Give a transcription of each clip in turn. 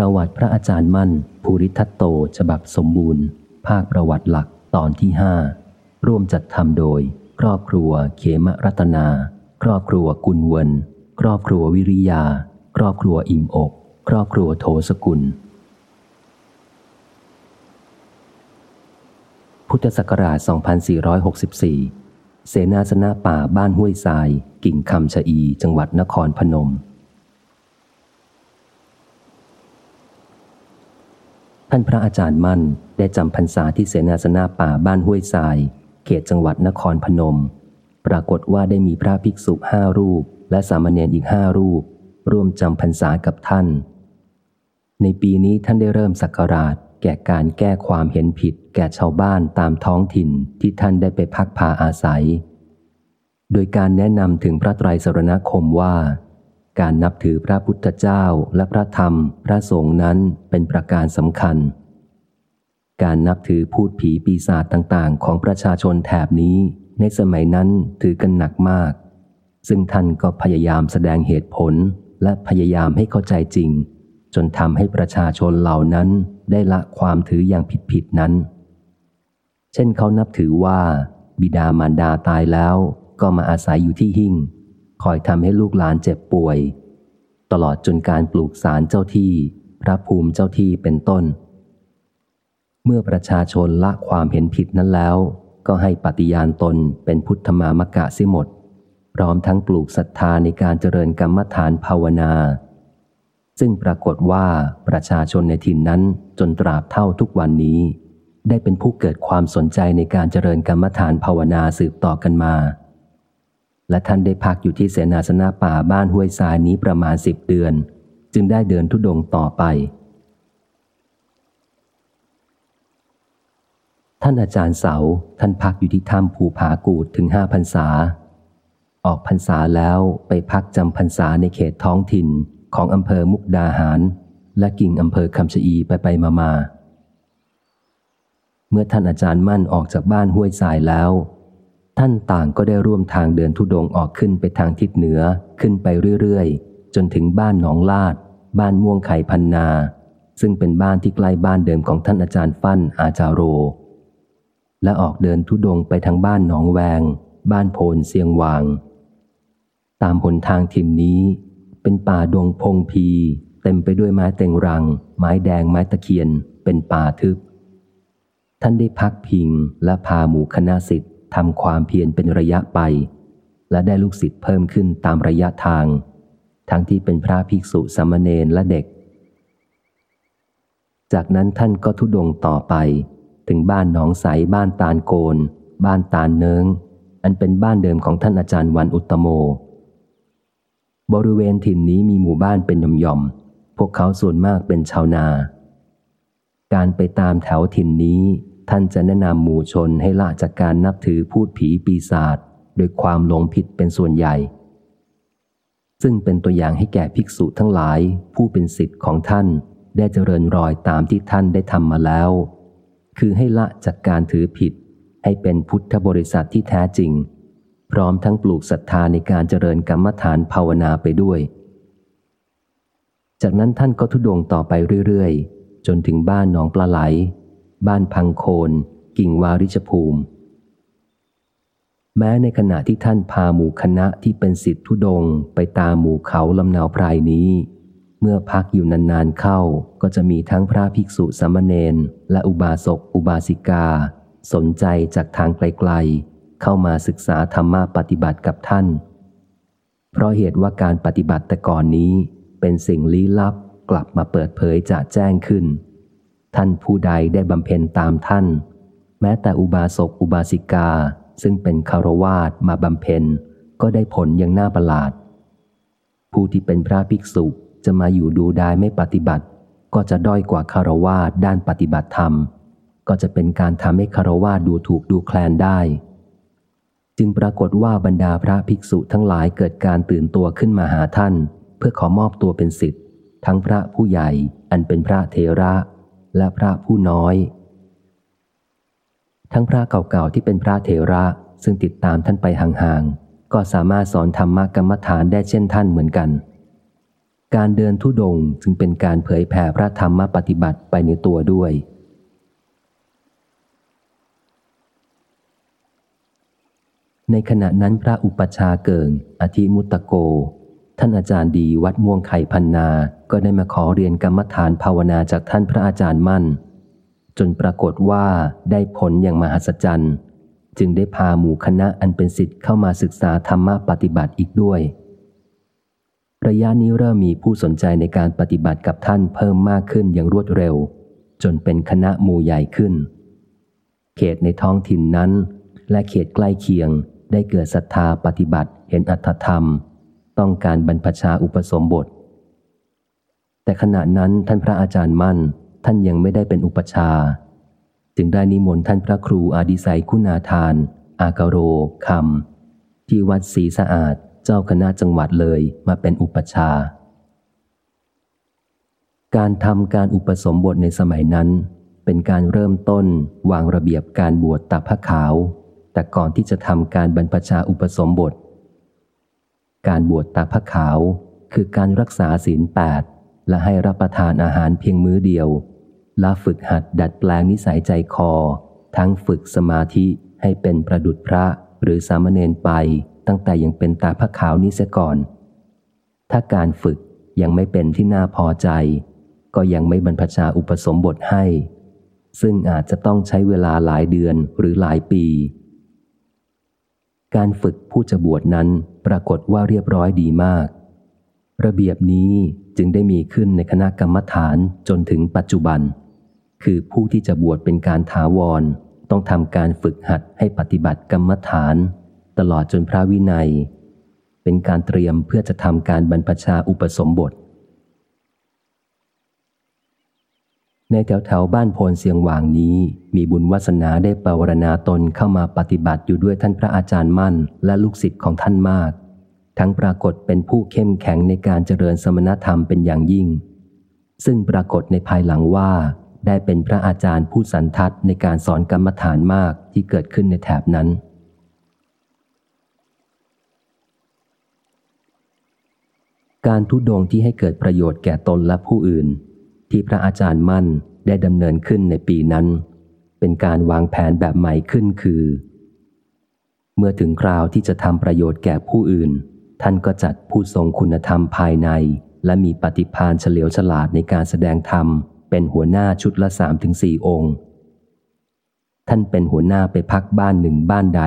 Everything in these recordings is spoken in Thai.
ประวัติพระอาจารย์มั่น ภูริทัตโต ฉบับสมบูรณ์ ภาคประวัติหลักตอนที่ห้าร่วมจัดทำโดย ครอบครัวเขมรัตนา ครอบครัวกุลเวนครอบครัววิริยา ครอบครัวอิ่มอก ครอบครัวโทสกุล พุทธศักราช 2464 เสนาสนะป่าบ้านห้วยทราย กิ่งคำชะอี จังหวัดนครพนม ท่านพระอาจารย์มั่นได้จำพรรษาที่เสนาสนะป่าบ้านห้วยทราย เขตจังหวัดนครพนม ปรากฏว่าได้มีพระภิกษุห้ารูป และสามเณรอีกห้ารูป ร่วมจำพรรษากับท่าน ในปีนี้ท่านได้เริ่มสักการะแก่การแก้ความเห็นผิด แก่ชาวบ้านตามท้องถิ่นที่ท่านได้ไปพักพาอาศัย โดยการแนะนำถึงพระไตรสรณคมว่า การนับถือพระพุทธเจ้าและพระธรรม พระสงฆ์นั้นเป็นประการสำคัญ การนับถือพูดผีปีศาจต่างๆ ของประชาชนแถบนี้ ในสมัยนั้นถือกันหนักมาก ซึ่งท่านก็พยายามแสดงเหตุผลและพยายามให้เข้าใจจริง จนทำให้ประชาชนเหล่านั้นได้ละความถืออย่างผิดๆนั้น เช่นเขานับถือว่า บิดามารดาตายแล้วก็มาอาศัยอยู่ที่หิ่ง คอยทำให้ลูกหลานเจ็บป่วย ตลอดจนการปลูกสารเจ้าที่ พระภูมิเจ้าที่เป็นต้น เมื่อประชาชนละความเห็นผิดนั้นแล้ว ก็ให้ปฏิญาณตนเป็นพุทธมามกะเสียหมด พร้อมทั้งปลูกศรัทธาในการเจริญกรรมฐานภาวนา ซึ่งปรากฏว่าประชาชนในถิ่นนั้นจนตราบเท่าทุกวันนี้ ได้เป็นผู้เกิดความสนใจในการเจริญกรรมฐานภาวนาสืบต่อกันมา และท่านได้พักอยู่ที่เสนาสนะป่าบ้านห้วยทรายนี้ประมาณสิบเดือน จึงได้เดินทุดงต่อไป ท่านอาจารย์เสาท่านพักอยู่ที่ถ้ำภูผากูดถึงห้าพรรษา ออกพรรษาแล้วไปพักจำพรรษาในเขตท้องถิ่นของอำเภอมุกดาหาร และกิ่งอำเภอคำชะอีไปไปมามาเมื่อท่านอาจารย์มั่นออกจากบ้านห้วยทรายแล้ว ท่านต่างก็ได้ร่วมทางเดินทุดงออกขึ้นไปทางทิศเหนือขึ้นไปเรื่อยๆ จนถึงบ้านหนองลาด บ้านม่วงไข่พันนา ซึ่งเป็นบ้านที่ใกล้บ้านเดิมของท่านอาจารย์ฟั่นอาจารโร และออกเดินทุดงไปทางบ้านหนองแวง บ้านโพนเสียงวาง ตามหนทางทิมนี้ เป็นป่าดงพงพี เต็มไปด้วยไม้เต็งรัง ไม้แดงไม้ตะเคียน เป็นป่าทึบ ท่านได้พักพิงและพาหมู่คณะสิทธิ ทำความเพียรเป็นระยะไป และได้ลูกศิษย์เพิ่มขึ้นตามระยะทาง ทั้งที่เป็นพระภิกษุสามเณรและเด็ก จากนั้นท่านก็ทุดงต่อไป ถึงบ้านหนองใสบ้านตาลโกน บ้านตาลเนิงอันเป็นบ้านเดิมของท่านอาจารย์วันอุตโม บริเวณถิ่นนี้มีหมู่บ้านเป็นย่อมๆพวกเขาส่วนมากเป็นชาวนา การไปตามแถวถิ่นนี้ ท่านจะแนะนำหมู่ชนให้ละจากการนับถือพูดผีปีศาจโดยความหลงผิดเป็นส่วนใหญ่ ซึ่งเป็นตัวอย่างให้แก่ภิกษุทั้งหลายผู้เป็นสิทธิ์ของท่านได้เจริญรอยตามที่ท่านได้ทำมาแล้ว คือให้ละจากการถือผิด ให้เป็นพุทธบริษัทที่แท้จริง พร้อมทั้งปลูกศรัทธาในการเจริญกรรมฐานภาวนาไปด้วย จากนั้นท่านก็ทุดงต่อไปเรื่อยๆ จนถึงบ้านหนองปลาไหล บ้านพังโคน กิ่งวาริชภูมิ แม้ในขณะที่ท่านพาหมู่คณะที่เป็นสิทธิทุดงไปตามหมู่เขาลำนาวพรายนี้ เมื่อพักอยู่นานๆเข้าก็จะมีทั้งพระภิกษุสามเณรและอุบาสกอุบาสิกา สนใจจากทางไกลๆ เข้ามาศึกษาธรรมะปฏิบัติกับท่าน เพราะเหตุว่าการปฏิบัติแต่ก่อนนี้เป็นสิ่งลี้ลับกลับมาเปิดเผยจะแจ้งขึ้น ท่านผู้ใดได้บำเพ็ญตามท่าน แม้แต่อุบาสกอุบาสิกาซึ่งเป็นคารวาสมาบำเพ็ญก็ได้ผลอย่างน่าประหลาด ผู้ที่เป็นพระภิกษุจะมาอยู่ดูได้ไม่ปฏิบัติ ก็จะด้อยกว่าคารวาสด้านปฏิบัติธรรม ก็จะเป็นการทำให้คารวาสดูถูกดูแคลนได้ จึงปรากฏว่าบรรดาพระภิกษุทั้งหลายเกิดการตื่นตัวขึ้นมาหาท่าน เพื่อขอมอบตัวเป็นสิทธิ์ทั้งพระผู้ใหญ่อันเป็นพระเทระ และพระผู้น้อย ทั้งพระเก่าๆที่เป็นพระเทระซึ่งติดตามท่านไปห่างๆ ก็สามารถสอนธรรมกรรมฐานได้เช่นท่านเหมือนกัน การเดินทุดงจึงเป็นการเผยแผ่พระธรรมปฏิบัติไปในตัวด้วยในขณะนั้นพระอุปชาเกิงอธิมุตโก ท่านอาจารย์ดีวัดม่วงไข่พันนา ก็ได้มาขอเรียนกรรมฐานภาวนาจากท่านพระอาจารย์มั่น จนปรากฏว่าได้ผลอย่างมหัศจรรย์ จึงได้พาหมู่คณะอันเป็นสิทธิ์เข้ามาศึกษาธรรมะปฏิบัติอีกด้วย ระยะนี้เริ่มมีผู้สนใจในการปฏิบัติกับท่านเพิ่มมากขึ้นอย่างรวดเร็ว จนเป็นคณะหมู่ใหญ่ขึ้น เขตในท้องถิ่นนั้น และเขตใกล้เคียงได้เกิดศรัทธาปฏิบัติเห็นอัตธรรม ต้องการบรรพชาอุปสมบท แต่ขณะนั้นท่านพระอาจารย์มั่น ท่านยังไม่ได้เป็นอุปชา จึงได้นิมนต์ท่านพระครูอาดิไสยคุณาทาน อากาโรคำที่วัดศรีสะอาดเจ้าคณะจังหวัดเลยมาเป็นอุปชา การทำการอุปสมบทในสมัยนั้น เป็นการเริ่มต้นวางระเบียบการบวชตับพระขาว แต่ก่อนที่จะทำการบรรพชาอุปสมบท การบวชตาพระขาว คือการรักษาศีลแปดและให้รับประทานอาหารเพียงมื้อเดียวและฝึกหัดดัดแปลงนิสัยใจคอ ทั้งฝึกสมาธิให้เป็นประดุจพระหรือสามเณรไปตั้งแต่ยังเป็นตาพระขาวนี้เสียก่อน ถ้าการฝึกยังไม่เป็นที่น่าพอใจ ก็ยังไม่บรรพชาอุปสมบทให้ ซึ่งอาจจะต้องใช้เวลาหลายเดือนหรือหลายปี การฝึกผู้จะบวชนั้นปรากฏว่าเรียบร้อยดีมาก ระเบียบนี้จึงได้มีขึ้นในคณะกรรมฐานจนถึงปัจจุบัน คือผู้ที่จะบวชเป็นการถาวร ต้องทำการฝึกหัดให้ปฏิบัติกรรมฐาน ตลอดจนพระวินัย เป็นการเตรียมเพื่อจะทำการบรรพชาอุปสมบท ในแถวแถวบ้านโพนเสียงหวางนี้ มีบุญวาสนาได้ปรารณาตนเข้ามาปฏิบัติอยู่ด้วยท่านพระอาจารย์มั่น และลูกศิษย์ของท่านมาก ทั้งปรากฏเป็นผู้เข้มแข็งในการเจริญสมณธรรมเป็นอย่างยิ่ง ซึ่งปรากฏในภายหลังว่า ได้เป็นพระอาจารย์ผู้สันทัดในการสอนกรรมฐานมากที่เกิดขึ้นในแถบนั้นการทุดงที่ให้เกิดประโยชน์แก่ตนและผู้อื่น ที่พระอาจารย์มั่นได้ดำเนินขึ้นในปีนั้น เป็นการวางแผนแบบใหม่ขึ้นคือ เมื่อถึงคราวที่จะทำประโยชน์แก่ผู้อื่น ท่านก็จัดผู้ทรงคุณธรรมภายใน และมีปฏิพานเฉลียวฉลาดในการแสดงธรรม เป็นหัวหน้าชุดละสามถึงสี่องค์ ท่านเป็นหัวหน้าไปพักบ้านหนึ่งบ้านใด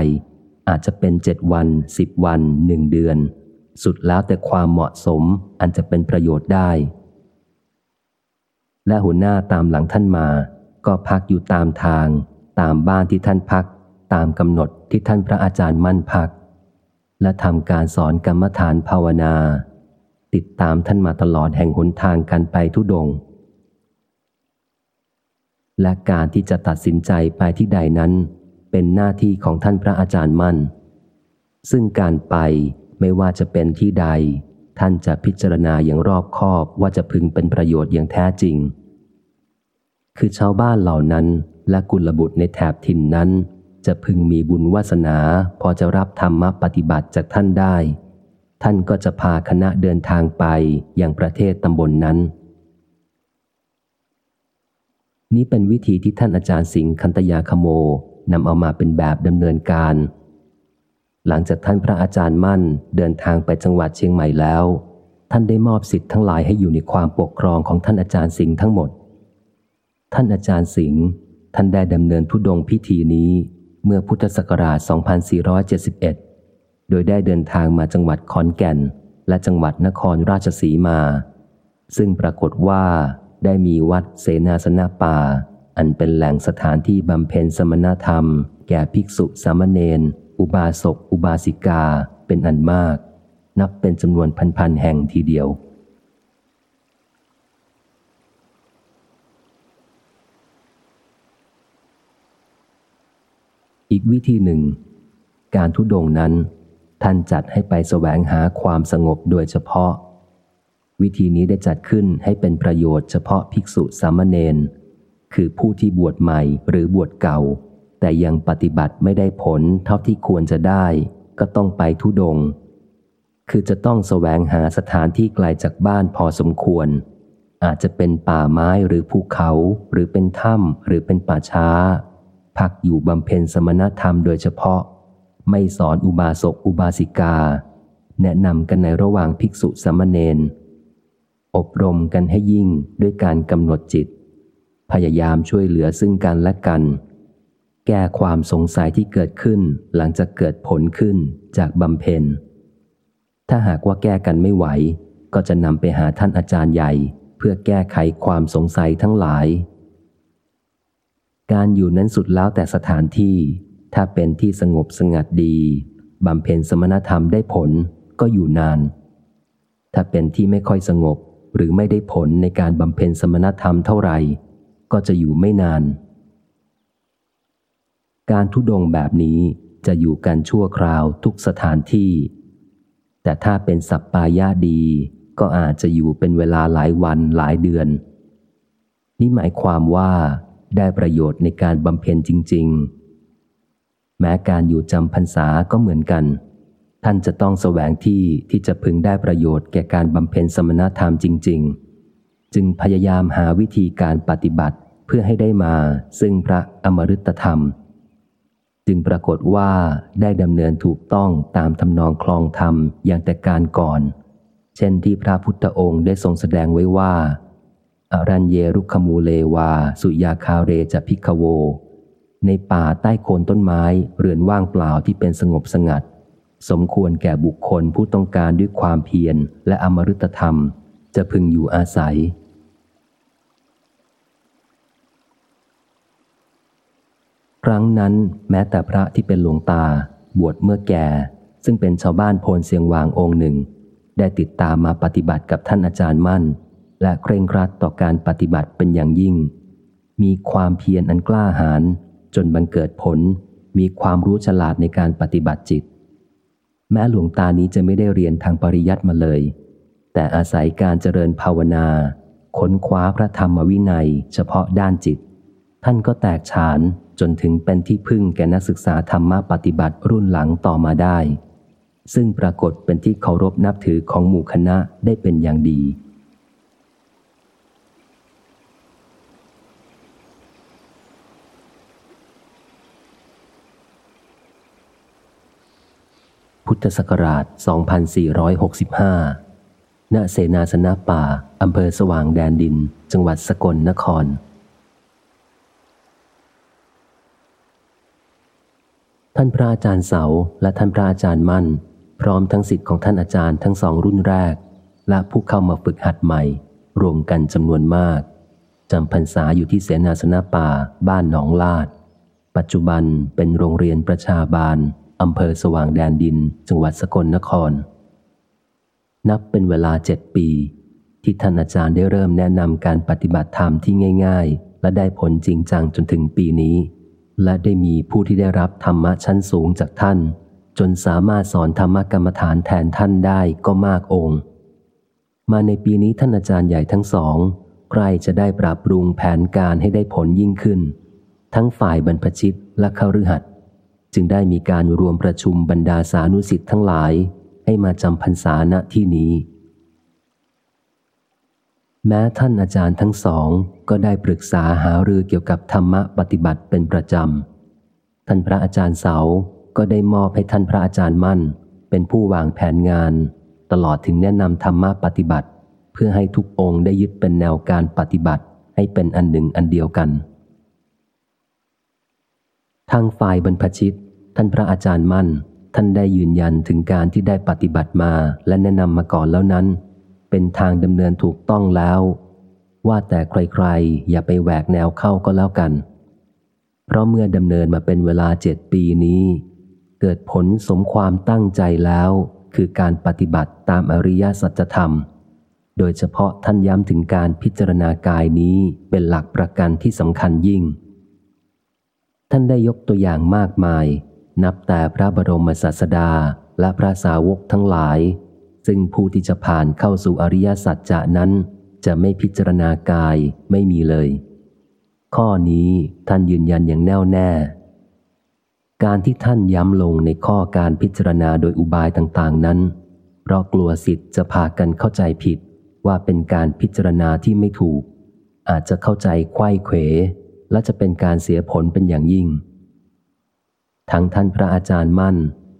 อาจจะเป็นเจ็ดวันสิบวันหนึ่งเดือน สุดแล้วแต่ความเหมาะสมอันจะเป็นประโยชน์ได้ และหัวหน้าตามหลังท่านมา ก็พักอยู่ตามทาง ตามบ้านที่ท่านพัก ตามกำหนดที่ท่านพระอาจารย์มั่นพัก และทำการสอนกรรมฐานภาวนา ติดตามท่านมาตลอดแห่งหนทางการไปทุดง และการที่จะตัดสินใจไปที่ใดนั้น เป็นหน้าที่ของท่านพระอาจารย์มั่น ซึ่งการไปไม่ว่าจะเป็นที่ใดท่านจะพิจารณาอย่างรอบคอบว่าจะพึงเป็นประโยชน์อย่างแท้จริง คือชาวบ้านเหล่านั้นและกุลบุตรในแถบถิ่นนั้น จะพึงมีบุญวาสนา พอจะรับธรรมปฏิบัติจากท่านได้ ท่านก็จะพาคณะเดินทางไปอย่างประเทศตำบลนนั้น นี้เป็นวิธีที่ท่านอาจารย์สิงห์คันตยาคโมนำเอามาเป็นแบบดำเนินการ หลังจากท่านพระอาจารย์มั่นเดินทางไปจังหวัดเชียงใหม่แล้ว ท่านได้มอบสิทธิ์ทั้งหลายให้อยู่ในความปกครองของท่านอาจารย์สิงห์ทั้งหมด ท่านอาจารย์สิงห์ท่านได้ดำเนินทุดงพิธีนี้เมื่อพุทธศักราช 2471 โดยได้เดินทางมาจังหวัดขอนแก่น และจังหวัดนครราชสีมา ซึ่งปรากฏว่าได้มีวัดเสนาสนะป่า อันเป็นแหล่งสถานที่บำเพ็ญสมณธรรม แก่ภิกษุสามเณรอุบาสกอุบาสิกาเป็นอันมาก นับเป็นจำนวนพันๆแห่งทีเดียว อีกวิธีหนึ่ง การทุดงนั้น ท่านจัดให้ไปแสวงหาความสงบโดยเฉพาะ วิธีนี้ได้จัดขึ้นให้เป็นประโยชน์เฉพาะภิกษุสามเณรคือผู้ที่บวชใหม่หรือบวชเก่า แต่ยังปฏิบัติไม่ได้ผลเท่าที่ควรจะได้ ก็ต้องไปทุดง คือจะต้องแสวงหาสถานที่ไกลจากบ้านพอสมควร อาจจะเป็นป่าไม้หรือภูเขา หรือเป็นถ้ำหรือเป็นป่าช้า พักอยู่บำเพ็ญสมณธรรมโดยเฉพาะ ไม่สอนอุบาสกอุบาสิกา แนะนำกันในระหว่างภิกษุสมณเณรอบรมกันให้ยิ่งด้วยการกำหนดจิต พยายามช่วยเหลือซึ่งกันและกัน แก้ความสงสัยที่เกิดขึ้นหลังจากเกิดผลขึ้นจากบำเพ็ญ ถ้าหากว่าแก้กันไม่ไหว ก็จะนำไปหาท่านอาจารย์ใหญ่ เพื่อแก้ไขความสงสัยทั้งหลาย การอยู่นั้นสุดแล้วแต่สถานที่ ถ้าเป็นที่สงบสงัดดีบำเพ็ญสมณธรรมได้ผลก็อยู่นาน ถ้าเป็นที่ไม่ค่อยสงบหรือไม่ได้ผลในการบำเพ็ญสมณธรรมเท่าไหร่ ก็จะอยู่ไม่นาน การทุดงแบบนี้จะอยู่กันชั่วคราวทุกสถานที่ แต่ถ้าเป็นสัปปายาดี ก็อาจจะอยู่เป็นเวลาหลายวันหลายเดือน นี่หมายความว่า ได้ประโยชน์ในการบำเพ็ญจริง ๆ แม้การอยู่จำพรรษาก็เหมือนกัน ท่านจะต้องแสวงที่ที่จะพึงได้ประโยชน์แก่การบำเพ็ญสมณธรรมจริง ๆ จึงพยายามหาวิธีการปฏิบัติเพื่อให้ได้มาซึ่งพระอมฤตธรรม จึงปรากฏว่าได้ดำเนินถูกต้องตามทำนองคลองธรรมอย่างแต่การก่อน เช่นที่พระพุทธองค์ได้ทรงแสดงไว้ว่า อรัญเยรุคมูเลวา สุยาคาเรจะพิกโว ในป่าใต้โคนต้นไม้เรือนว่างเปล่าที่เป็นสงบสงัด สมควรแก่บุคคลผู้ต้องการด้วยความเพียรและอมฤตธรรม จะพึงอยู่อาศัย ครั้งนั้นแม้แต่พระที่เป็นหลวงตา บวชเมื่อแก่ ซึ่งเป็นชาวบ้านโพนเสียงวางองค์หนึ่ง ได้ติดตามมาปฏิบัติกับท่านอาจารย์มั่น และเคร่งครัดต่อการปฏิบัติเป็นอย่างยิ่ง มีความเพียรอันกล้าหาญจนบังเกิดผล มีความรู้ฉลาดในการปฏิบัติจิต แม้หลวงตานี้จะไม่ได้เรียนทางปริยัติมาเลย แต่อาศัยการเจริญภาวนา ค้นคว้าพระธรรมวินัย เฉพาะด้านจิต ท่านก็แตกฉานจนถึงเป็นที่พึ่งแก่นักศึกษาธรรมปฏิบัติรุ่นหลังต่อมาได้ ซึ่งปรากฏเป็นที่เคารพนับถือของหมู่คณะได้เป็นอย่างดี พุทธศักราช 2465 ณ เสนาสนะป่า อำเภอสว่างแดนดิน จังหวัดสกลนคร ท่านพระอาจารย์เสาและท่านพระอาจารย์มั่น พร้อมทั้งสิทธิ์ของท่านอาจารย์ทั้งสองรุ่นแรก และผู้เข้ามาฝึกหัดใหม่ รวมกันจำนวนมากจำพรรษาอยู่ที่เสนาสนะป่าบ้านหนองลาด ปัจจุบันเป็นโรงเรียนประชาบาล อำเภอสว่างแดนดิน จังหวัดสกลนคร นับเป็นเวลาเจ็ดปี ที่ท่านอาจารย์ได้เริ่มแนะนำการปฏิบัติธรรมที่ง่าย ๆ และได้ผลจริงจังจนถึงปีนี้ และได้มีผู้ที่ได้รับธรรมะชั้นสูงจากท่าน จนสามารถสอนธรรมกรรมฐานแทนท่านได้ก็มากองค์ มาในปีนี้ท่านอาจารย์ใหญ่ทั้งสองใครจะได้ปรับปรุงแผนการให้ได้ผลยิ่งขึ้น ทั้งฝ่ายบรรพชิตและขฤหัสถ จึงได้มีการรวมประชุมบรรดาสานุสิทธิ์ทั้งหลาย ให้มาจำพรรษาณที่นี้ แม้ท่านอาจารย์ทั้งสองก็ได้ปรึกษาหารือเกี่ยวกับธรรมะปฏิบัติเป็นประจำ ท่านพระอาจารย์เสาก็ได้มอบให้ท่านพระอาจารย์มั่น เป็นผู้วางแผนงาน ตลอดถึงแนะนำธรรมะปฏิบัติ เพื่อให้ทุกองค์ได้ยึดเป็นแนวการปฏิบัติให้เป็นอันหนึ่งอันเดียวกัน ทางฝ่ายบรรพชิต ท่านพระอาจารย์มั่น ท่านได้ยืนยันถึงการที่ได้ปฏิบัติมาและแนะนำมาก่อนแล้วนั้น เป็นทางดำเนินถูกต้องแล้ว ว่าแต่ใครๆ อย่าไปแหวกแนวเข้าก็แล้วกัน เพราะเมื่อดำเนินมาเป็นเวลาเจ็ดปีนี้ เกิดผลสมความตั้งใจแล้ว คือการปฏิบัติตามอริยสัจธรรม โดยเฉพาะท่านย้ำถึงการพิจารณากายนี้เป็นหลักประกันที่สำคัญยิ่ง ท่านได้ยกตัวอย่างมากมาย นับแต่พระบรมศาสดาและพระสาวกทั้งหลาย ซึ่งผู้ที่จะผ่านเข้าสู่อริยสัจจะนั้น จะไม่พิจารณากายไม่มีเลย ข้อนี้ท่านยืนยันอย่างแน่วแน่ การที่ท่านย้ำลงในข้อการพิจารณาโดยอุบายต่างๆนั้น เพราะกลัวสิทธิ์จะพากันเข้าใจผิดว่าเป็นการพิจารณาที่ไม่ถูก อาจจะเข้าใจไข้เขว และจะเป็นการเสียผลเป็นอย่างยิ่ง ทั้งท่านพระอาจารย์มั่น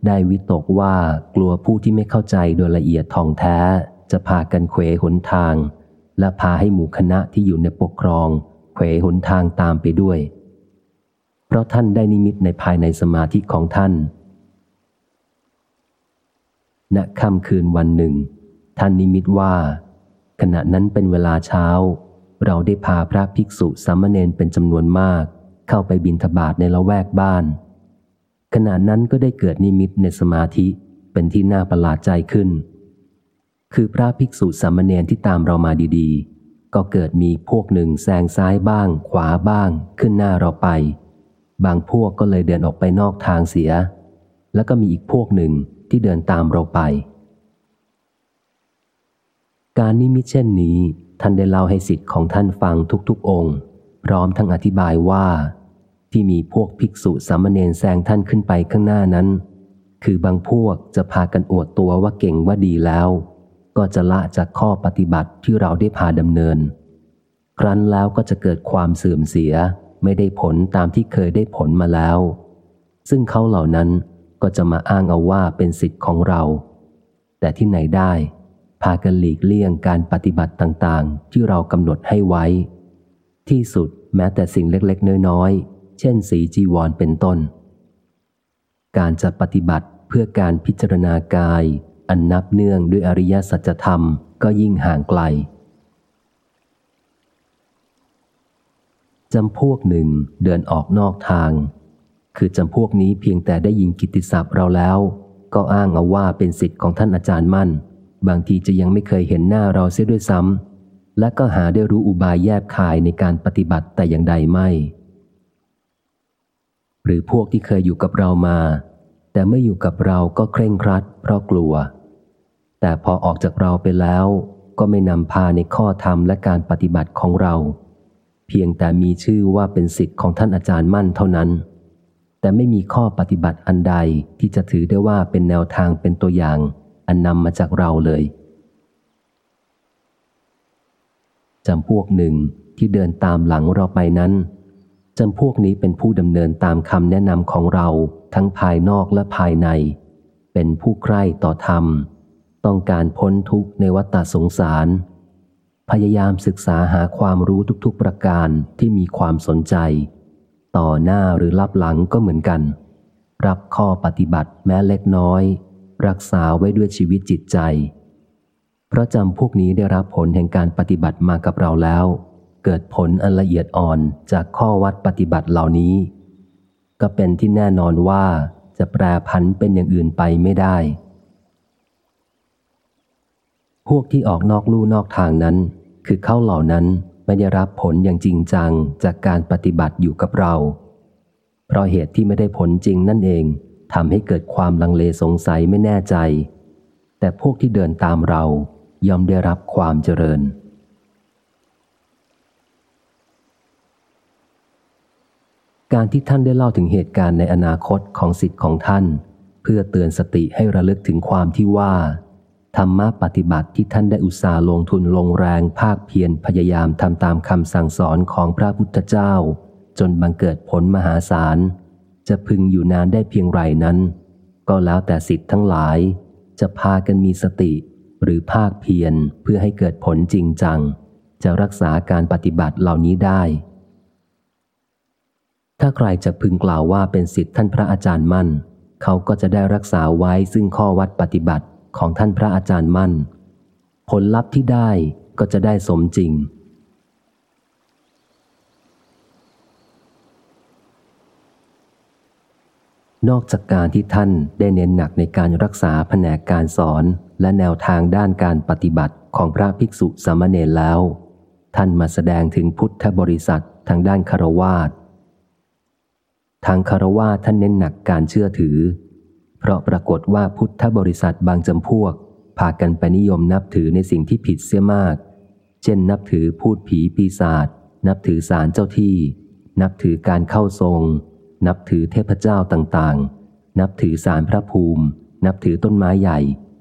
ได้วิตกว่ากลัวผู้ที่ไม่เข้าใจโดยละเอียดท่องแท้ จะพากันเขวหนทาง และพาให้หมู่คณะที่อยู่ในปกครองเขวหนทางตามไปด้วย เพราะท่านได้นิมิตในภายในสมาธิของท่านณค่ำคืนวันหนึ่ง ท่านนิมิตว่า ขณะนั้นเป็นเวลาเช้า เราได้พาพระภิกษุสามเณรเป็นจำนวนมาก เข้าไปบินทบาทในละแวกบ้าน ขณะนั้นก็ได้เกิดนิมิตในสมาธิเป็นที่น่าประหลาดใจขึ้น คือพระภิกษุสามเณรที่ตามเรามาดีๆ ก็เกิดมีพวกหนึ่งแซงซ้ายบ้าง ขวาบ้างขึ้นหน้าเราไป บางพวกก็เลยเดินออกไปนอกทางเสีย แล้วก็มีอีกพวกหนึ่งที่เดินตามเราไป การนิมิตเช่นนี้ ท่านได้เล่าให้สิทธิ์ของท่านฟังทุกๆองค์ พร้อมทั้งอธิบายว่า ที่มีพวกภิกษุสามเณรแซงท่านขึ้นไปข้างหน้านั้น คือบางพวกจะพากันอวดตัวว่าเก่งว่าดีแล้ว ก็จะละจากข้อปฏิบัติที่เราได้พาดำเนิน ครั้นแล้วก็จะเกิดความเสื่อมเสียไม่ได้ผลตามที่เคยได้ผลมาแล้ว ซึ่งเขาเหล่านั้นก็จะมาอ้างเอาว่าเป็นสิทธิ์ของเรา แต่ที่ไหนได้ พากันหลีกเลี่ยงการปฏิบัติต่างๆ ที่เรากำหนดให้ไว้ ที่สุดแม้แต่สิ่งเล็กๆ น้อยๆ เช่นสีจีวรเป็นต้น การจะปฏิบัติเพื่อการพิจารณากาย อันนับเนื่องด้วยอริยสัจธรรมก็ยิ่งห่างไกลจำพวกหนึ่งเดินออกนอกทาง คือจำพวกนี้เพียงแต่ได้ยินกิติศัพท์เราแล้ว ก็อ้างเอาว่าเป็นสิทธิ์ของท่านอาจารย์มั่น บางทีจะยังไม่เคยเห็นหน้าเราเสียด้วยซ้ำ และก็หาได้รู้อุบายแยบคายในการปฏิบัติแต่อย่างใดไม่ หรือพวกที่เคยอยู่กับเรามา แต่ไม่อยู่กับเราก็เคร่งครัด เพราะกลัว แต่พอออกจากเราไปแล้ว ก็ไม่นำพาในข้อธรรมและการปฏิบัติของเรา เพียงแต่มีชื่อว่าเป็นสิทธิ์ของท่านอาจารย์มั่นเท่านั้นแต่ไม่มีข้อปฏิบัติอันใดที่จะถือได้ว่าเป็นแนวทางเป็นตัวอย่าง อันนำมาจากเราเลยจำพวกหนึ่งที่เดินตามหลังเราไปนั้นจำพวกนี้เป็นผู้ดำเนินตามคำแนะนำของเราทั้งภายนอกและภายใน เป็นผู้ใคร่ต่อธรรม ต้องการพ้นทุกข์ในวัฏสงสาร พยายามศึกษาหาความรู้ทุกๆประการที่มีความสนใจ ต่อหน้าหรือรับหลังก็เหมือนกัน รับข้อปฏิบัติแม้เล็กน้อย รักษาไว้ด้วยชีวิตจิตใจ เพราะจำพวกนี้ได้รับผลแห่งการปฏิบัติมากับเราแล้ว เกิดผลอันละเอียดอ่อนจากข้อวัดปฏิบัติเหล่านี้ ก็เป็นที่แน่นอนว่าจะแปรพันเป็นอย่างอื่นไปไม่ได้ พวกที่ออกนอกลู่นอกทางนั้น คือเข้าเหล่านั้นไม่ได้รับผลอย่างจริงจังจากการปฏิบัติอยู่กับเรา เพราะเหตุที่ไม่ได้ผลจริงนั่นเอง ทำให้เกิดความลังเลสงสัยไม่แน่ใจ แต่พวกที่เดินตามเราย่อมได้รับความเจริญ การที่ท่านได้เล่าถึงเหตุการณ์ในอนาคตของสิทธิ์ของท่าน เพื่อเตือนสติให้ระลึกถึงความที่ว่าธรรมะปฏิบัติที่ท่านได้อุตสาห์ลงทุนลงแรงภาคเพียรพยายามทำตามคำสั่งสอนของพระพุทธเจ้า จนบังเกิดผลมหาศาล จะพึงอยู่นานได้เพียงไรนั้น ก็แล้วแต่สิทธิ์ทั้งหลาย จะพากันมีสติ หรือภาคเพียรเพื่อให้เกิดผลจริงจัง จะรักษาการปฏิบัติเหล่านี้ได้ ถ้าใครจะพึงกล่าวว่าเป็นสิทธิ์ท่านพระอาจารย์มั่น เขาก็จะได้รักษาไว้ซึ่งข้อวัดปฏิบัติของท่านพระอาจารย์มั่น ผลลัพธ์ที่ได้ก็จะได้สมจริง นอกจากการที่ท่านได้เน้นหนักในการรักษาแผนกการสอนและแนวทางด้านการปฏิบัติของพระภิกษุสามเณรแล้ว ท่านมาแสดงถึงพุทธบริษัททางด้านคารวาสทางคารวาสท่านเน้นหนักการเชื่อถือ เพราะปรากฏว่าพุทธบริษัทบางจำพวก พากันไปนิยมนับถือในสิ่งที่ผิดเสียมาก เช่นนับถือพูดผีปีศาจนับถือสารเจ้าที่ นับถือการเข้าทรง นับถือเทพเจ้าต่างๆ นับถือสารพระภูมิ นับถือต้นไม้ใหญ่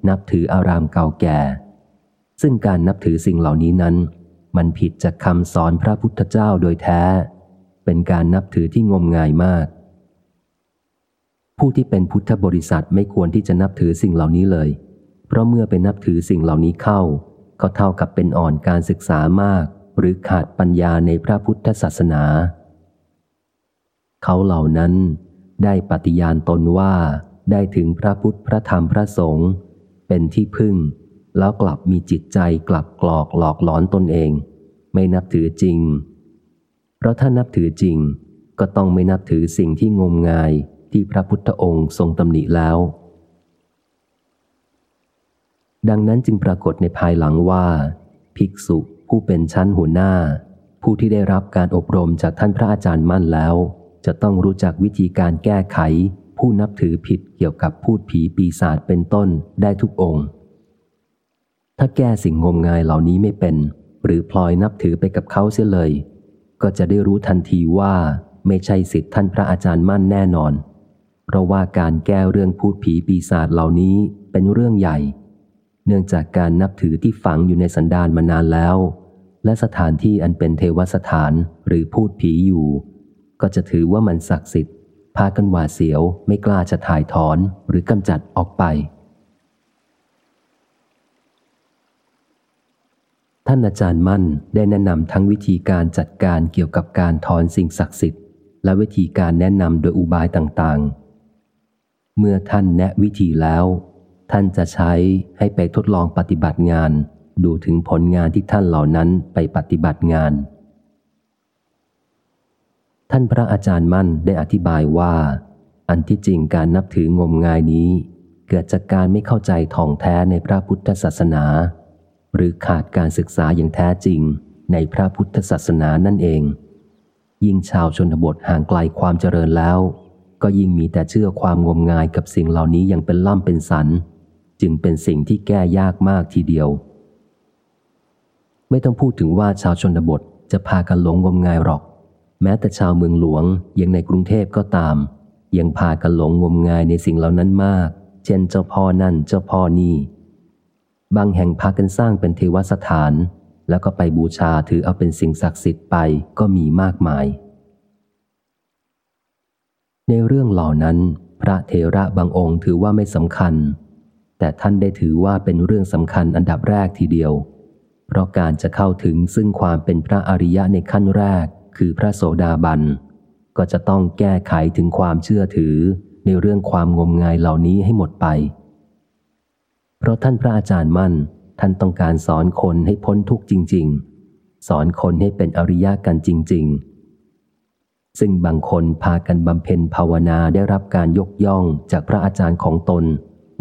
นับถืออารามเก่าแก่ ซึ่งการนับถือสิ่งเหล่านี้นั้น มันผิดจากคำสอนพระพุทธเจ้าโดยแท้ เป็นการนับถือที่งมงายมาก ผู้ที่เป็นพุทธบริษัทไม่ควรที่จะนับถือสิ่งเหล่านี้เลย เพราะเมื่อไปนับถือสิ่งเหล่านี้เข้า ก็เท่ากับเป็นอ่อนการศึกษามาก หรือขาดปัญญาในพระพุทธศาสนา เขาเหล่านั้นได้ปฏิญาณตนว่าได้ถึงพระพุทธพระธรรมพระสงฆ์เป็นที่พึ่ง แล้วกลับมีจิตใจกลับกรอกหลอกหลอนตนเอง ไม่นับถือจริง เพราะถ้านับถือจริง ก็ต้องไม่นับถือสิ่งที่งมงายที่พระพุทธองค์ทรงตำหนิแล้ว ดังนั้นจึงปรากฏในภายหลังว่า ภิกษุผู้เป็นชั้นหัวหน้า ผู้ที่ได้รับการอบรมจากท่านพระอาจารย์มั่นแล้ว จะต้องรู้จักวิธีการแก้ไข ผู้นับถือผิดเกี่ยวกับพูดผีปีศาจเป็นต้นได้ทุกองค์ ถ้าแก้สิ่งงมงายเหล่านี้ไม่เป็น หรือพลอยนับถือไปกับเขาเสียเลย ก็จะได้รู้ทันทีว่าไม่ใช่สิทธิท่านพระอาจารย์มั่นแน่นอน เพราะว่าการแก้เรื่องพูดผีปีศาจเหล่านี้เป็นเรื่องใหญ่ เนื่องจากการนับถือที่ฝังอยู่ในสันดานมานานแล้ว และสถานที่อันเป็นเทวสถานหรือพูดผีอยู่ ก็จะถือว่ามันศักดิ์สิทธิ์ พากันหวาเสียวไม่กล้าจะถ่ายถอนหรือกำจัดออกไป ท่านอาจารย์มั่นได้แนะนำทั้งวิธีการจัดการเกี่ยวกับการถอนสิ่งศักดิ์สิทธิ์ และวิธีการแนะนำโดยอุบายต่างๆ เมื่อท่านแนะวิธีแล้ว ท่านจะใช้ให้ไปทดลองปฏิบัติงาน ดูถึงผลงานที่ท่านเหล่านั้นไปปฏิบัติงาน ท่านพระอาจารย์มั่นได้อธิบายว่า อันที่จริงการนับถืองมงายนี้ เกิดจากการไม่เข้าใจท่องแท้ในพระพุทธศาสนา หรือขาดการศึกษาอย่างแท้จริงในพระพุทธศาสนานั่นเอง ยิ่งชาวชนบทห่างไกลความเจริญแล้ว ก็ยิ่งมีแต่เชื่อความงมงายกับสิ่งเหล่านี้อย่างเป็นล่ำเป็นสัน จึงเป็นสิ่งที่แก้ยากมากทีเดียว ไม่ต้องพูดถึงว่าชาวชนบทจะพากันหลงงมงายหรอก แม้แต่ชาวเมืองหลวงยังในกรุงเทพก็ตาม ยังพากันหลงงมงายในสิ่งเหล่านั้นมาก เช่นเจ้าพ่อนั่นเจ้าพ่อนี่ บางแห่งพากันสร้างเป็นเทวสถาน แล้วก็ไปบูชาถือเอาเป็นสิ่งศักดิ์สิทธิ์ไปก็มีมากมาย ในเรื่องเหล่านั้น พระเทระบางองค์ถือว่าไม่สำคัญ แต่ท่านได้ถือว่าเป็นเรื่องสำคัญอันดับแรกทีเดียว เพราะการจะเข้าถึงซึ่งความเป็นพระอริยะในขั้นแรก คือพระโสดาบัน ก็จะต้องแก้ไขถึงความเชื่อถือในเรื่องความงมงายเหล่านี้ให้หมดไป เพราะท่านพระอาจารย์มั่น ท่านต้องการสอนคนให้พ้นทุกข์จริง ๆ สอนคนให้เป็นอริยะกันจริง ๆ ซึ่งบางคนพากันบำเพ็ญภาวนาได้รับการยกย่องจากพระอาจารย์ของตน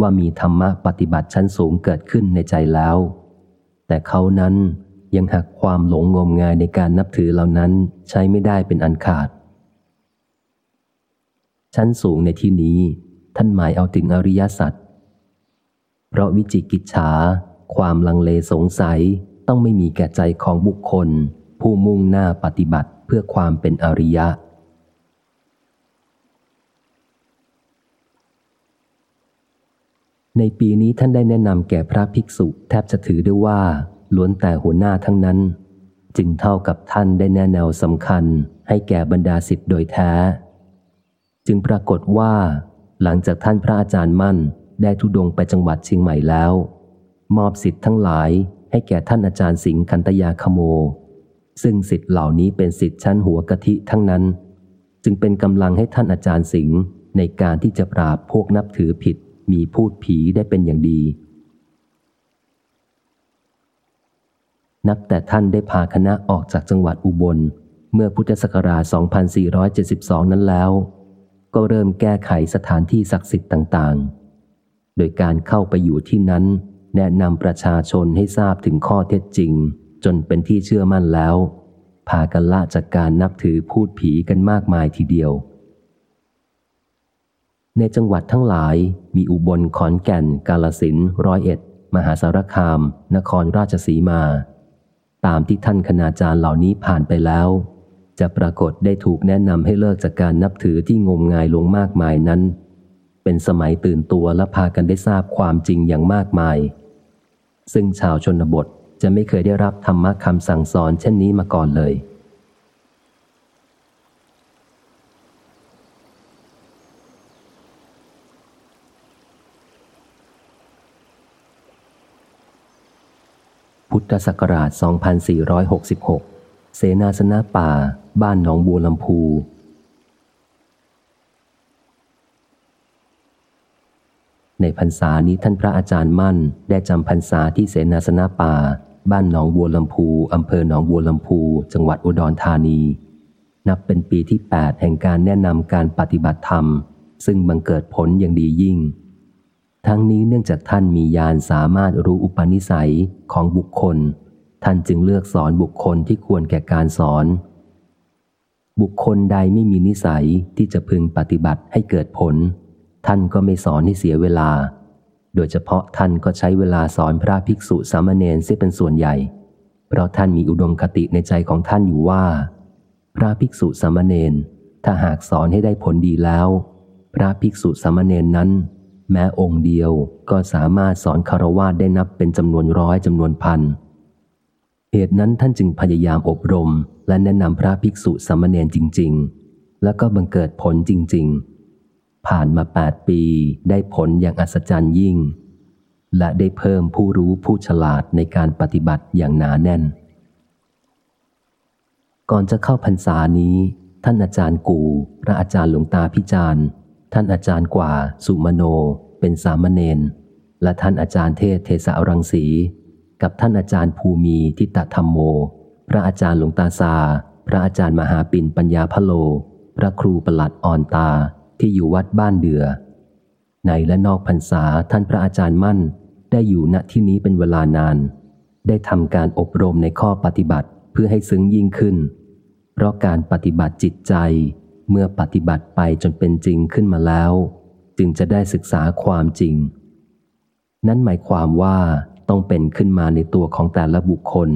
ว่ามีธรรมะปฏิบัติชั้นสูงเกิดขึ้นในใจแล้ว แต่เขานั้น ยังหักความหลงงมงายในการนับถือเหล่านั้นใช้ไม่ได้เป็นอันขาด ชั้นสูงในที่นี้ท่านหมายเอาถึงอริยสัจเพราะวิจิกิจฉา ความลังเลสงสัยต้องไม่มีแก่ใจของบุคคล ผู้มุ่งหน้าปฏิบัติเพื่อความเป็นอริยะ ในปีนี้ท่านได้แนะนำแก่พระภิกษุแทบจะถือได้ว่า ล้วนแต่หัวหน้าทั้งนั้น จึงเท่ากับท่านได้แนแนวสำคัญให้แก่บรรดาสิทธิ์โดยแท้ จึงปรากฏว่า หลังจากท่านพระอาจารย์มั่นได้ทุดงไปจังหวัดเชียงใหม่แล้ว มอบสิทธิ์ทั้งหลายให้แก่ท่านอาจารย์สิงห์คันตยาคโม ซึ่งสิทธิ์เหล่านี้เป็นสิทธิ์ชั้นหัวกะทิทั้งนั้น จึงเป็นกำลังให้ท่านอาจารย์สิงห์ในการที่จะปราบพวกนับถือผิดมีพูดผีได้เป็นอย่างดี นับแต่ท่านได้พาคณะออกจากจังหวัดอุบล เมื่อพุทธศักราช 2472 นั้นแล้ว ก็เริ่มแก้ไขสถานที่ศักดิ์สิทธิ์ต่างๆ โดยการเข้าไปอยู่ที่นั้น แนะนำประชาชนให้ทราบถึงข้อเท็จจริง จนเป็นที่เชื่อมั่นแล้ว พากันละจากการนับถือพูดผีกันมากมายทีเดียว ในจังหวัดทั้งหลายมีอุบลขอนแก่น กาลสินร้อยเอ็ด มหาสารคาม นครราชสีมา ตามที่ท่านคณาจารย์เหล่านี้ผ่านไปแล้ว จะปรากฏได้ถูกแนะนำให้เลิกจากการนับถือที่งมงายลงมากมายนั้น เป็นสมัยตื่นตัวและพากันได้ทราบความจริงอย่างมากมาย ซึ่งชาวชนบทจะไม่เคยได้รับธรรมะคำสั่งสอนเช่นนี้มาก่อนเลย ทธศักราช 2466 เสนาสนะป่า บ้านหนองบัวลำพู ในพรรษานี้ท่านพระอาจารย์มั่น ได้จำพรรษาที่เสนาสนะป่า บ้านหนองบัวลำพูอำเภอหนองบัวลำพู จังหวัดอุดรธานี นับเป็นปีที่ 8 แห่งการแนะนำการปฏิบัติธรรม ซึ่งบังเกิดผลอย่างดียิ่ง ทั้งนี้เนื่องจากท่านมีญาณสามารถรู้อุปนิสัยของบุคคล ท่านจึงเลือกสอนบุคคลที่ควรแก่การสอน บุคคลใดไม่มีนิสัยที่จะพึงปฏิบัติให้เกิดผล ท่านก็ไม่สอนให้เสียเวลา โดยเฉพาะท่านก็ใช้เวลาสอนพระภิกษุสามเณรเสียเป็นส่วนใหญ่ เพราะท่านมีอุดมคติในใจของท่านอยู่ว่า พระภิกษุสามเณรถ้าหากสอนให้ได้ผลดีแล้ว พระภิกษุสามเณรนั้น แม้องค์เดียวก็สามารถสอนคารวาสได้นับเป็นจำนวนร้อยจำนวนพัน เหตุนั้นท่านจึงพยายามอบรม และแนะนำพระภิกษุสามเณรจริง ๆ แล้วก็บังเกิดผลจริง ๆ ผ่านมาแปดปีได้ผลอย่างอัศจรรย์ยิ่ง และได้เพิ่มผู้รู้ผู้ฉลาดในการปฏิบัติอย่างหนาแน่น ก่อนจะเข้าพรรษานี้ ท่านอาจารย์กู พระอาจารย์หลวงตาพิจารณ์ ท่านอาจารย์กว่า สุมโน เป็นสามเณร และท่านอาจารย์เทศเทสารังสี กับท่านอาจารย์ภูมีทิตธรรมโม พระอาจารย์หลวงตาซา พระอาจารย์มหาปิ่นปัญญาพโล พระครูประหลัดอ่อนตาที่อยู่วัดบ้านเดือ ในและนอกพรรษาท่านพระอาจารย์มั่น ได้อยู่ณที่นี้เป็นเวลานาน ได้ทำการอบรมในข้อปฏิบัติเพื่อให้ซึ้งยิ่งขึ้น เพราะการปฏิบัติจิตใจ เมื่อปฏิบัติไปจนเป็นจริงขึ้นมาแล้ว จึงจะได้ศึกษาความจริง นั่นหมายความว่าต้องเป็นขึ้นมาในตัวของแต่ละบุคคล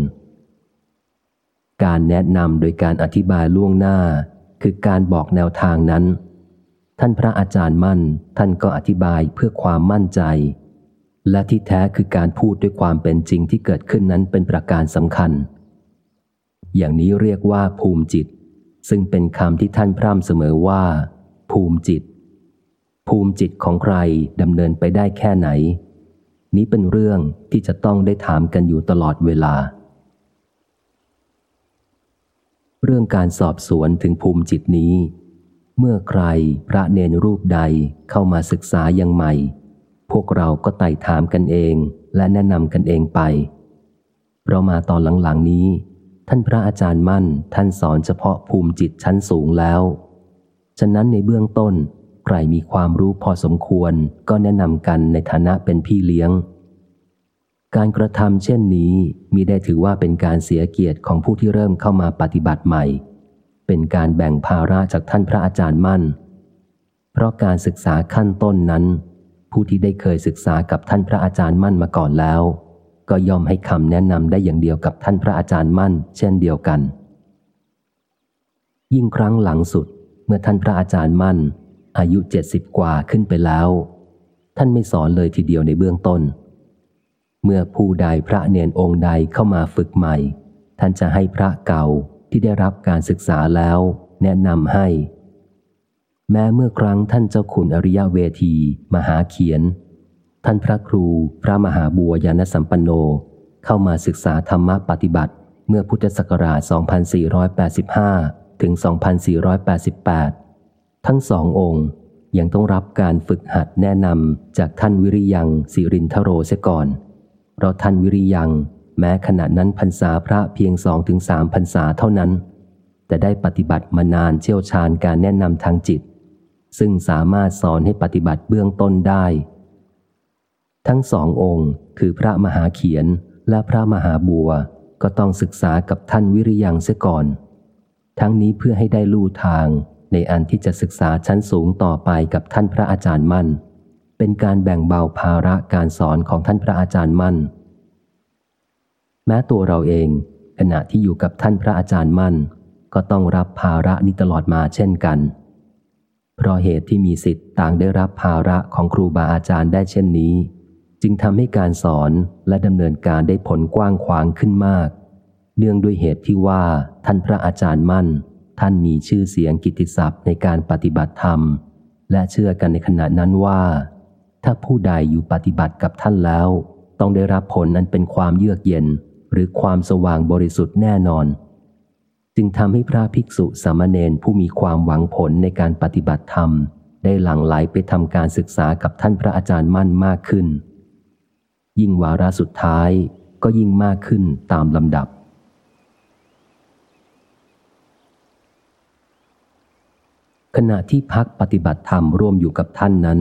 การแนะนำโดยการอธิบายล่วงหน้า คือการบอกแนวทางนั้น ท่านพระอาจารย์มั่นท่านก็อธิบายเพื่อความมั่นใจ และที่แท้คือการพูดด้วยความเป็นจริงที่เกิดขึ้นนั้นเป็นประการสำคัญ อย่างนี้เรียกว่าภูมิจิต ซึ่งเป็นคำที่ท่านพร่ำเสมอว่า ภูมิจิต ภูมิจิตของใครดำเนินไปได้แค่ไหน นี้เป็นเรื่องที่จะต้องได้ถามกันอยู่ตลอดเวลา เรื่องการสอบสวนถึงภูมิจิตนี้ เมื่อใครพระเนนรูปใดเข้ามาศึกษายังใหม่ พวกเราก็ไต่ถามกันเองและแนะนำกันเองไปเรามาตอนหลังๆนี้ ท่านพระอาจารย์มั่นท่านสอนเฉพาะภูมิจิตชั้นสูงแล้ว ฉะนั้นในเบื้องต้น ใครมีความรู้พอสมควรก็แนะนำกันในฐานะเป็นพี่เลี้ยง การกระทำเช่นนี้มีได้ถือว่าเป็นการเสียเกียรติของผู้ที่เริ่มเข้ามาปฏิบัติใหม่ เป็นการแบ่งภาระจากท่านพระอาจารย์มั่น เพราะการศึกษาขั้นต้นนั้น ผู้ที่ได้เคยศึกษากับท่านพระอาจารย์มั่นมาก่อนแล้ว ก็ยอมให้คำแนะนำได้อย่างเดียวกับท่านพระอาจารย์มั่น เช่นเดียวกัน ยิ่งครั้งหลังสุดเมื่อท่านพระอาจารย์มั่น อายุเจ็ดสิบกว่าขึ้นไปแล้ว ท่านไม่สอนเลยทีเดียวในเบื้องต้น เมื่อผู้ใดพระเนนองค์ใดเข้ามาฝึกใหม่ ท่านจะให้พระเก่าที่ได้รับการศึกษาแล้ว แนะนำให้ แม้เมื่อครั้งท่านเจ้าขุนอริยเวที มหาเขียน ท่านพระครูพระมหาบัวยานสัมปันโน เข้ามาศึกษาธรรมะปฏิบัติ เมื่อพุทธศักราช 2485 ถึง 2488 ทั้งสององค์ยังต้องรับการฝึกหัดแนะนำจากท่านวิริยังสิรินทโรเสียก่อน เพราะท่านวิริยังแม้ขณะนั้นพรรษาพระเพียงสองถึงสามพรรษาเท่านั้น แต่ได้ปฏิบัติมานานเชี่ยวชาญการแนะนำทางจิต ซึ่งสามารถสอนให้ปฏิบัติเบื้องต้นได้ ทั้งสององค์ คือพระมหาเขียนและพระมหาบัว ก็ต้องศึกษากับท่านวิริยังเสียก่อน ทั้งนี้เพื่อให้ได้ลู่ทางในอันที่จะศึกษาชั้นสูงต่อไปกับท่านพระอาจารย์มั่น เป็นการแบ่งเบาภาระการสอนของท่านพระอาจารย์มั่น แม้ตัวเราเอง ขณะที่อยู่กับท่านพระอาจารย์มั่น ก็ต้องรับภาระนี้ตลอดมาเช่นกัน เพเพราะเหตุที่มีสิทธิ์ต่างได้รับภาระของครูบาอาจารย์ได้เช่นนี้ จึงทำให้การสอนและดำเนินการได้ผลกว้างขวางขึ้นมาก เนื่องด้วยเหตุที่ว่าท่านพระอาจารย์มั่น ท่านมีชื่อเสียงกิตติศัพท์ในการปฏิบัติธรรม และเชื่อกันในขณะนั้นว่า ถ้าผู้ใดอยู่ปฏิบัติกับท่านแล้ว ต้องได้รับผลนั้นเป็นความเยือกเย็น หรือความสว่างบริสุทธิ์แน่นอน จึงทำให้พระภิกษุสามเณรผู้มีความหวังผลในการปฏิบัติธรรม ได้หลั่งไหลไปทำการศึกษากับท่านพระอาจารย์มั่นมากขึ้น ยิ่งวาระสุดท้ายก็ยิ่งมากขึ้นตามลำดับ ขณะที่พักปฏิบัติธรรมร่วมอยู่กับท่านนั้น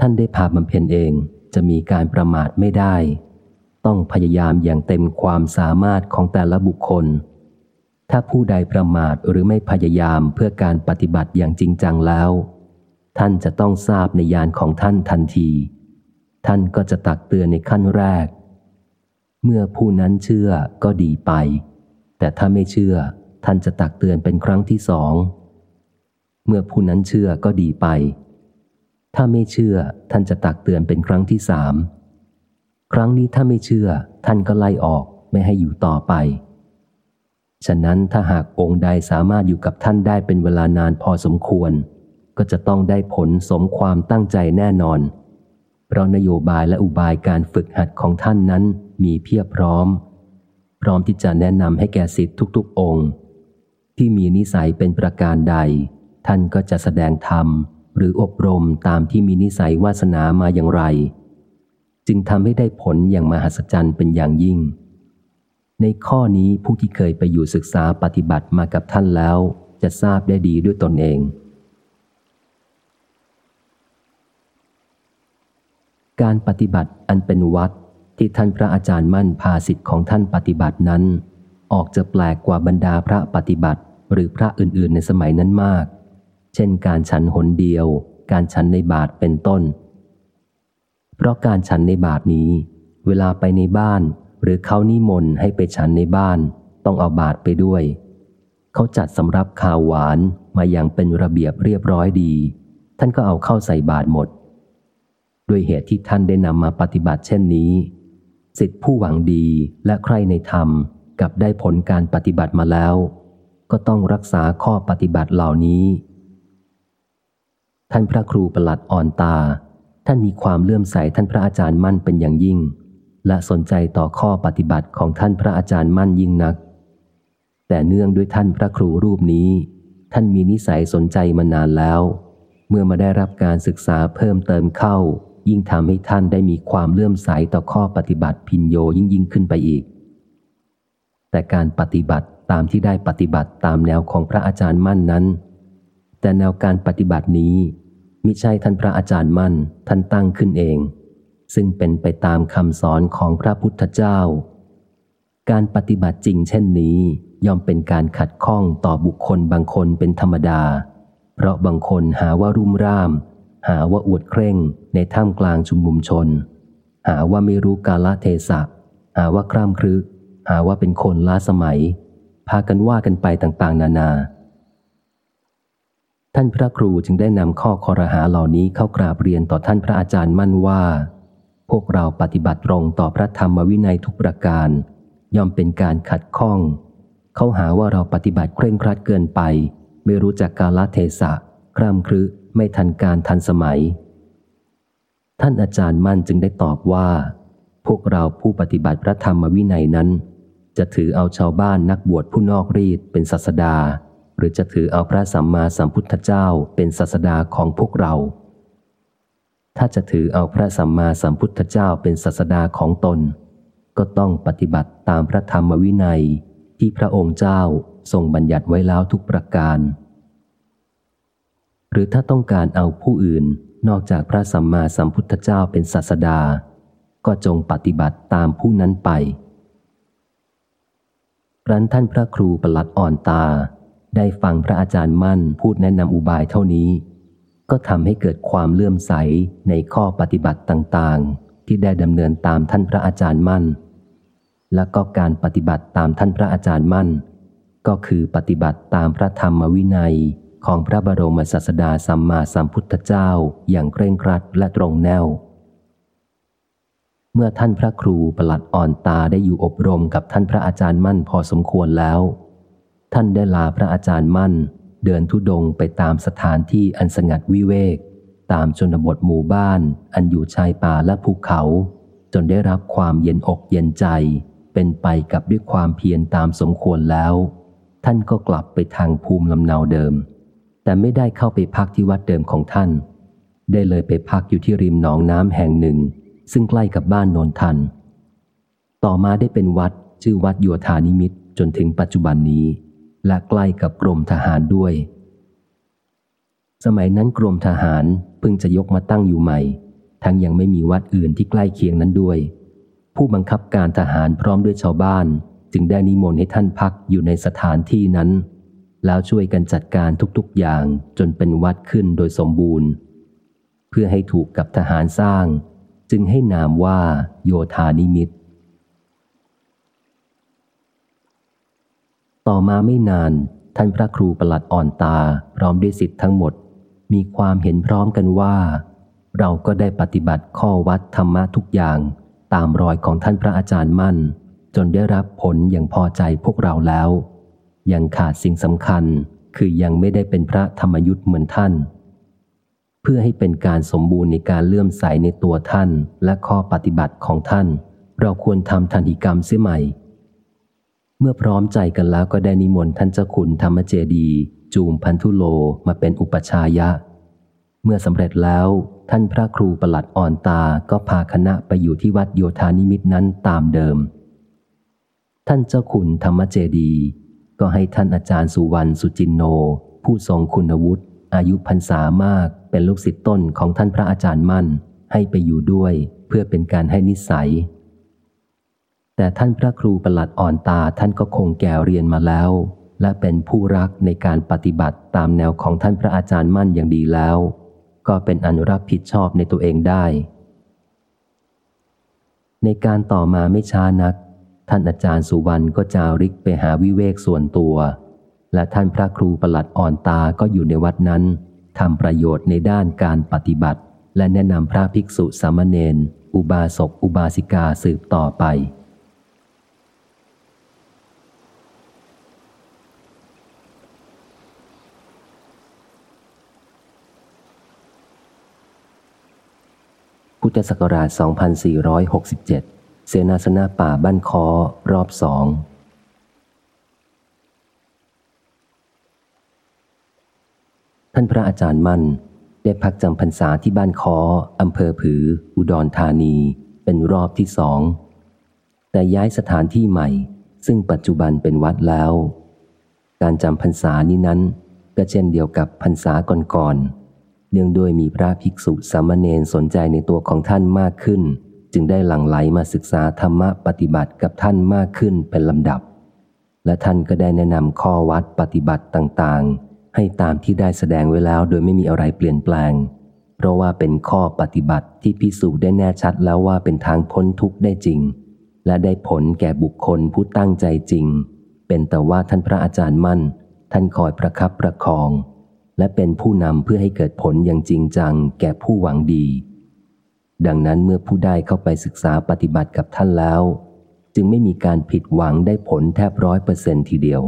ท่านได้พาบำเพ็ญเองจะมีการประมาทไม่ได้ ต้องพยายามอย่างเต็มความสามารถของแต่ละบุคคล ถ้าผู้ใดประมาทหรือไม่พยายามเพื่อการปฏิบัติอย่างจริงจังแล้ว ท่านจะต้องทราบในยานของท่านทันที ท่านก็จะตักเตือนในขั้นแรก เมื่อผู้นั้นเชื่อก็ดีไป แต่ถ้าไม่เชื่อ ท่านจะตักเตือนเป็นครั้งที่สอง เมื่อผู้นั้นเชื่อก็ดีไป ถ้าไม่เชื่อ ท่านจะตักเตือนเป็นครั้งที่สาม ครั้งนี้ถ้าไม่เชื่อ ท่านก็ไล่ออกไม่ให้อยู่ต่อไป ฉะนั้นถ้าหากองค์ใดสามารถอยู่กับท่านได้เป็นเวลานานพอสมควร ก็จะต้องได้ผลสมความตั้งใจแน่นอน เพราะนโยบายและอุบายการฝึกหัดของท่านนั้นมีเพียบพร้อม พร้อมที่จะแนะนำให้แก่สิทธิ์ทุกๆ องค์ ที่มีนิสัยเป็นประการใด ท่านก็จะแสดงธรรม หรืออบรมตามที่มีนิสัยวาสนามาอย่างไร จึงทำให้ได้ผลอย่างมหัศจรรย์เป็นอย่างยิ่ง ในข้อนี้ผู้ที่เคยไปอยู่ศึกษาปฏิบัติมากับท่านแล้ว จะทราบได้ดีด้วยตนเอง การปฏิบัติอันเป็นวัดที่ท่านพระอาจารย์มั่นพาสิทธิ์ของท่านปฏิบัตินั้น ออกจะแปลกกว่าบรรดาพระปฏิบัติ หรือพระอื่นๆในสมัยนั้นมาก เช่น การฉันหนเดียว การฉันในบาทเป็นต้น เพราะการฉันในบาทนี้ เวลาไปในบ้าน หรือเขานิมนต์ให้ไปฉันในบ้าน ต้องเอาบาตรไปด้วย เขาจัดสำรับข้าวหวานมาอย่างเป็นระเบียบเรียบร้อยดี ท่านก็เอาเข้าใส่บาตรหมด ด้วยเหตุที่ท่านได้นำมาปฏิบัติเช่นนี้ สิทธิผู้หวังดีและใครในธรรมกับได้ผลการปฏิบัติมาแล้ว ก็ต้องรักษาข้อปฏิบัติเหล่านี้ ท่านพระครูประหลัดอ่อนตา ท่านมีความเลื่อมใสท่านพระอาจารย์มั่นเป็นอย่างยิ่ง และสนใจต่อข้อปฏิบัติของท่านพระอาจารย์มั่นยิ่งนัก แต่เนื่องด้วยท่านพระครูรูปนี้ ท่านมีนิสัยสนใจมานานแล้ว เมื่อมาได้รับการศึกษาเพิ่มเติมเข้า ยิ่งทำให้ท่านได้มีความเลื่อมใสต่อข้อปฏิบัติพินโยยิ่งยิ่งขึ้นไปอีก แต่การปฏิบัติตามที่ได้ปฏิบัติตามแนวของพระอาจารย์มั่นนั้น แต่แนวการปฏิบัตินี้มิใช่ท่านพระอาจารย์มั่นท่านตั้งขึ้นเอง ซึ่งเป็นไปตามคำสอนของพระพุทธเจ้า การปฏิบัติจริงเช่นนี้ ย่อมเป็นการขัดข้องต่อบุคคลบางคนเป็นธรรมดา เพราะบางคนหาว่ารุ่มร่าม หาว่าอวดเคร่งในท่ามกลางชุมนุมชน หาว่าไม่รู้กาลเทศะ หาว่าคร่ำครึก หาว่าเป็นคนล้าสมัย พากันว่ากันไปต่างๆ นานา ท่านพระครูจึงได้นำข้อคอรหาเหล่านี้เข้ากราบเรียนต่อท่านพระอาจารย์มั่นว่า พวกเราปฏิบัติตรงต่อพระธรรมวินัยทุกประการ ย่อมเป็นการขัดข้อง เขาหาว่าเราปฏิบัติเคร่งครัดเกินไป ไม่รู้จักกาลเทศะคร่ำครึ ไม่ทันการทันสมัย ท่านอาจารย์มั่นจึงได้ตอบว่า พวกเราผู้ปฏิบัติพระธรรมวินัยนั้น จะถือเอาชาวบ้านนักบวชผู้นอกรีดเป็นศาสดา หรือจะถือเอาพระสัมมาสัมพุทธเจ้าเป็นศาสดาของพวกเรา ถ้าจะถือเอาพระสัมมาสัมพุทธเจ้าเป็นศาสดาของตน ก็ต้องปฏิบัติตามพระธรรมวินัยที่พระองค์เจ้าทรงบัญญัติไว้แล้วทุกประการ หรือถ้าต้องการเอาผู้อื่นนอกจากพระสัมมาสัมพุทธเจ้าเป็นศาสดา ก็จงปฏิบัติตามผู้นั้นไปรั้นท่านพระครูประหลัดอ่อนตา ได้ฟังพระอาจารย์มั่นพูดแนะนำอุบายเท่านี้ ก็ทำให้เกิดความเลื่อมใสในข้อปฏิบัติต่างๆ ที่ได้ดำเนินตามท่านพระอาจารย์มั่น และก็การปฏิบัติตามท่านพระอาจารย์มั่น ก็คือปฏิบัติตามพระธรรมวินัย ของพระบรมศาสดาสัมมาสัมพุทธเจ้าอย่างเคร่งครัดและตรงแนว เมื่อท่านพระครูประหลัดอ่อนตาได้อยู่อบรมกับท่านพระอาจารย์มั่นพอสมควรแล้ว ท่านได้ลาพระอาจารย์มั่น เดินทุดงไปตามสถานที่อันสงัดวิเวก ตามชนบทหมู่บ้าน อันอยู่ชายป่าและภูเขา จนได้รับความเย็นอกเย็นใจ เป็นไปกับด้วยความเพียรตามสมควรแล้ว ท่านก็กลับไปทางภูมิลำเนาเดิม แต่ไม่ได้เข้าไปพักที่วัดเดิมของท่าน ได้เลยไปพักอยู่ที่ริมหนองน้ำแห่งหนึ่ง ซึ่งใกล้กับบ้านโนนทัน ต่อมาได้เป็นวัดชื่อวัดโยธานิมิตจนถึงปัจจุบันนี้ และใกล้กับกรมทหารด้วย สมัยนั้นกรมทหารเพิ่งจะยกมาตั้งอยู่ใหม่ ทั้งยังไม่มีวัดอื่นที่ใกล้เคียงนั้นด้วย ผู้บังคับการทหารพร้อมด้วยชาวบ้าน จึงได้นิมนต์ให้ท่านพักอยู่ในสถานที่นั้น แล้วช่วยกันจัดการทุกๆอย่างจนเป็นวัดขึ้นโดยสมบูรณ์ เพื่อให้ถูกกับทหารสร้าง จึงให้นามว่าโยธานิมิต ต่อมาไม่นานท่านพระครูประหลัดอ่อนตาพร้อมด้วยสิทธิ์ทั้งหมด มีความเห็นพร้อมกันว่า เราก็ได้ปฏิบัติข้อวัดธรรมะทุกอย่าง ตามรอยของท่านพระอาจารย์มั่น จนได้รับผลอย่างพอใจพวกเราแล้ว ยังขาดสิ่งสำคัญคือยังไม่ได้เป็นพระธรรมยุทธ์เหมือนท่าน เพื่อให้เป็นการสมบูรณ์ในการเลื่อมใสในตัวท่านและข้อปฏิบัติของท่าน เราควรทำทันติกรรมเสียใหม่ เมื่อพร้อมใจกันแล้วก็ได้นิมนต์ท่านเจ้าคุณธรรมเจดี จูมพันธุโลมาเป็นอุปชายะ เมื่อสำเร็จแล้วท่านพระครูประหลัดอ่อนตาก็พาคณะไปอยู่ที่วัดโยธานิมิตนั้นตามเดิม ท่านเจ้าคุณธรรมเจดี ก็ให้ท่านอาจารย์สุวรรณสุจินโน ผู้ทรงคุณวุฒิอายุพรรษามากเป็นลูกศิษย์ต้นของท่านพระอาจารย์มั่น ให้ไปอยู่ด้วยเพื่อเป็นการให้นิสัย แต่ท่านพระครูประหลัดอ่อนตาท่านก็คงแก่เรียนมาแล้ว และเป็นผู้รักในการปฏิบัติตามแนวของท่านพระอาจารย์มั่นอย่างดีแล้ว ก็เป็นอนุรับผิดชอบในตัวเองได้ ในการต่อมาไม่ช้านัก ท่านอาจารย์สุวรรณก็จาริกไปหาวิเวกส่วนตัว และท่านพระครูประหลัดอ่อนตาก็อยู่ในวัดนั้นทำประโยชน์ในด้านการปฏิบัติ และแนะนำพระภิกษุสามเณรอุบาสกอุบาสิกาสืบต่อไป พุทธศักราช 2467 เสนาสนะป่าบ้านคอรอบสองท่านพระอาจารย์มั่น ได้พักจำพรรษาที่บ้านคออำเภอผือ อุดรธานี เป็นรอบที่สอง แต่ย้ายสถานที่ใหม่ ซึ่งปัจจุบันเป็นวัดแล้ว การจำพรรษานี้นั้น ก็เช่นเดียวกับพรรษาก่อนๆเนื่องด้วยมีพระภิกษุสามเณรสนใจในตัวของท่านมากขึ้น จึงได้หลั่งไหลมาศึกษาธรรมะปฏิบัติกับท่านมากขึ้นเป็นลำดับ และท่านก็ได้แนะนำข้อวัดปฏิบัติต่างๆ ให้ตามที่ได้แสดงไว้แล้วโดยไม่มีอะไรเปลี่ยนแปลง เพราะว่าเป็นข้อปฏิบัติที่พิสูจน์ได้แน่ชัดแล้วว่าเป็นทางพ้นทุกข์ได้จริง และได้ผลแก่บุคคลผู้ตั้งใจจริง เป็นแต่ว่าท่านพระอาจารย์มั่น ท่านคอยประคับประคอง และเป็นผู้นำเพื่อให้เกิดผลอย่างจริงจังแก่ผู้หวังดี ดังนั้นเมื่อผู้ได้เข้าไปศึกษาปฏิบัติกับท่านแล้ว จึงไม่มีการผิดหวังได้ผลแทบร้อยเปอร์เซนทีเดียว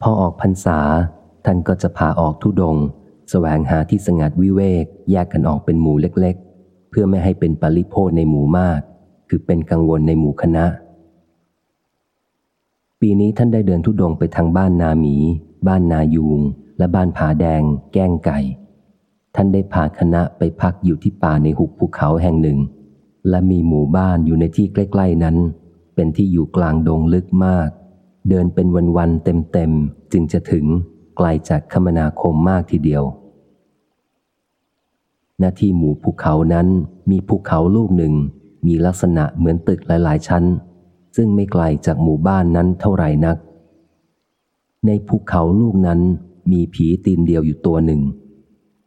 พอออกพรรษา ท่านก็จะพาออกทุดงแสวงหาที่สงัดวิเวก แยกกันออกเป็นหมู่เล็กๆ เพื่อไม่ให้เป็นปริโพธในหมู่มาก คือเป็นกังวลในหมู่คณะ ปีนี้ท่านได้เดินทุดงไปทางบ้านนาหมี บ้านนายูง และบ้านผาแดง แก้งไก่ ท่านได้พาคณะไปพักอยู่ที่ป่าในหุบภูเขาแห่งหนึ่ง และมีหมู่บ้านอยู่ในที่ใกล้ ๆนั้น เป็นที่อยู่กลางดงลึกมาก เดินเป็นวันๆเต็มๆจึงจะถึงไกลจากคมนาคมมากทีเดียว หน้าที่หมู่ภูเขานั้นมีภูเขาลูกหนึ่ง มีลักษณะเหมือนตึกหลายๆ ชั้น ซึ่งไม่ไกลจากหมู่บ้านนั้นเท่าไหร่นัก ในภูเขาลูกนั้นมีผีตีนเดียวอยู่ตัวหนึ่ง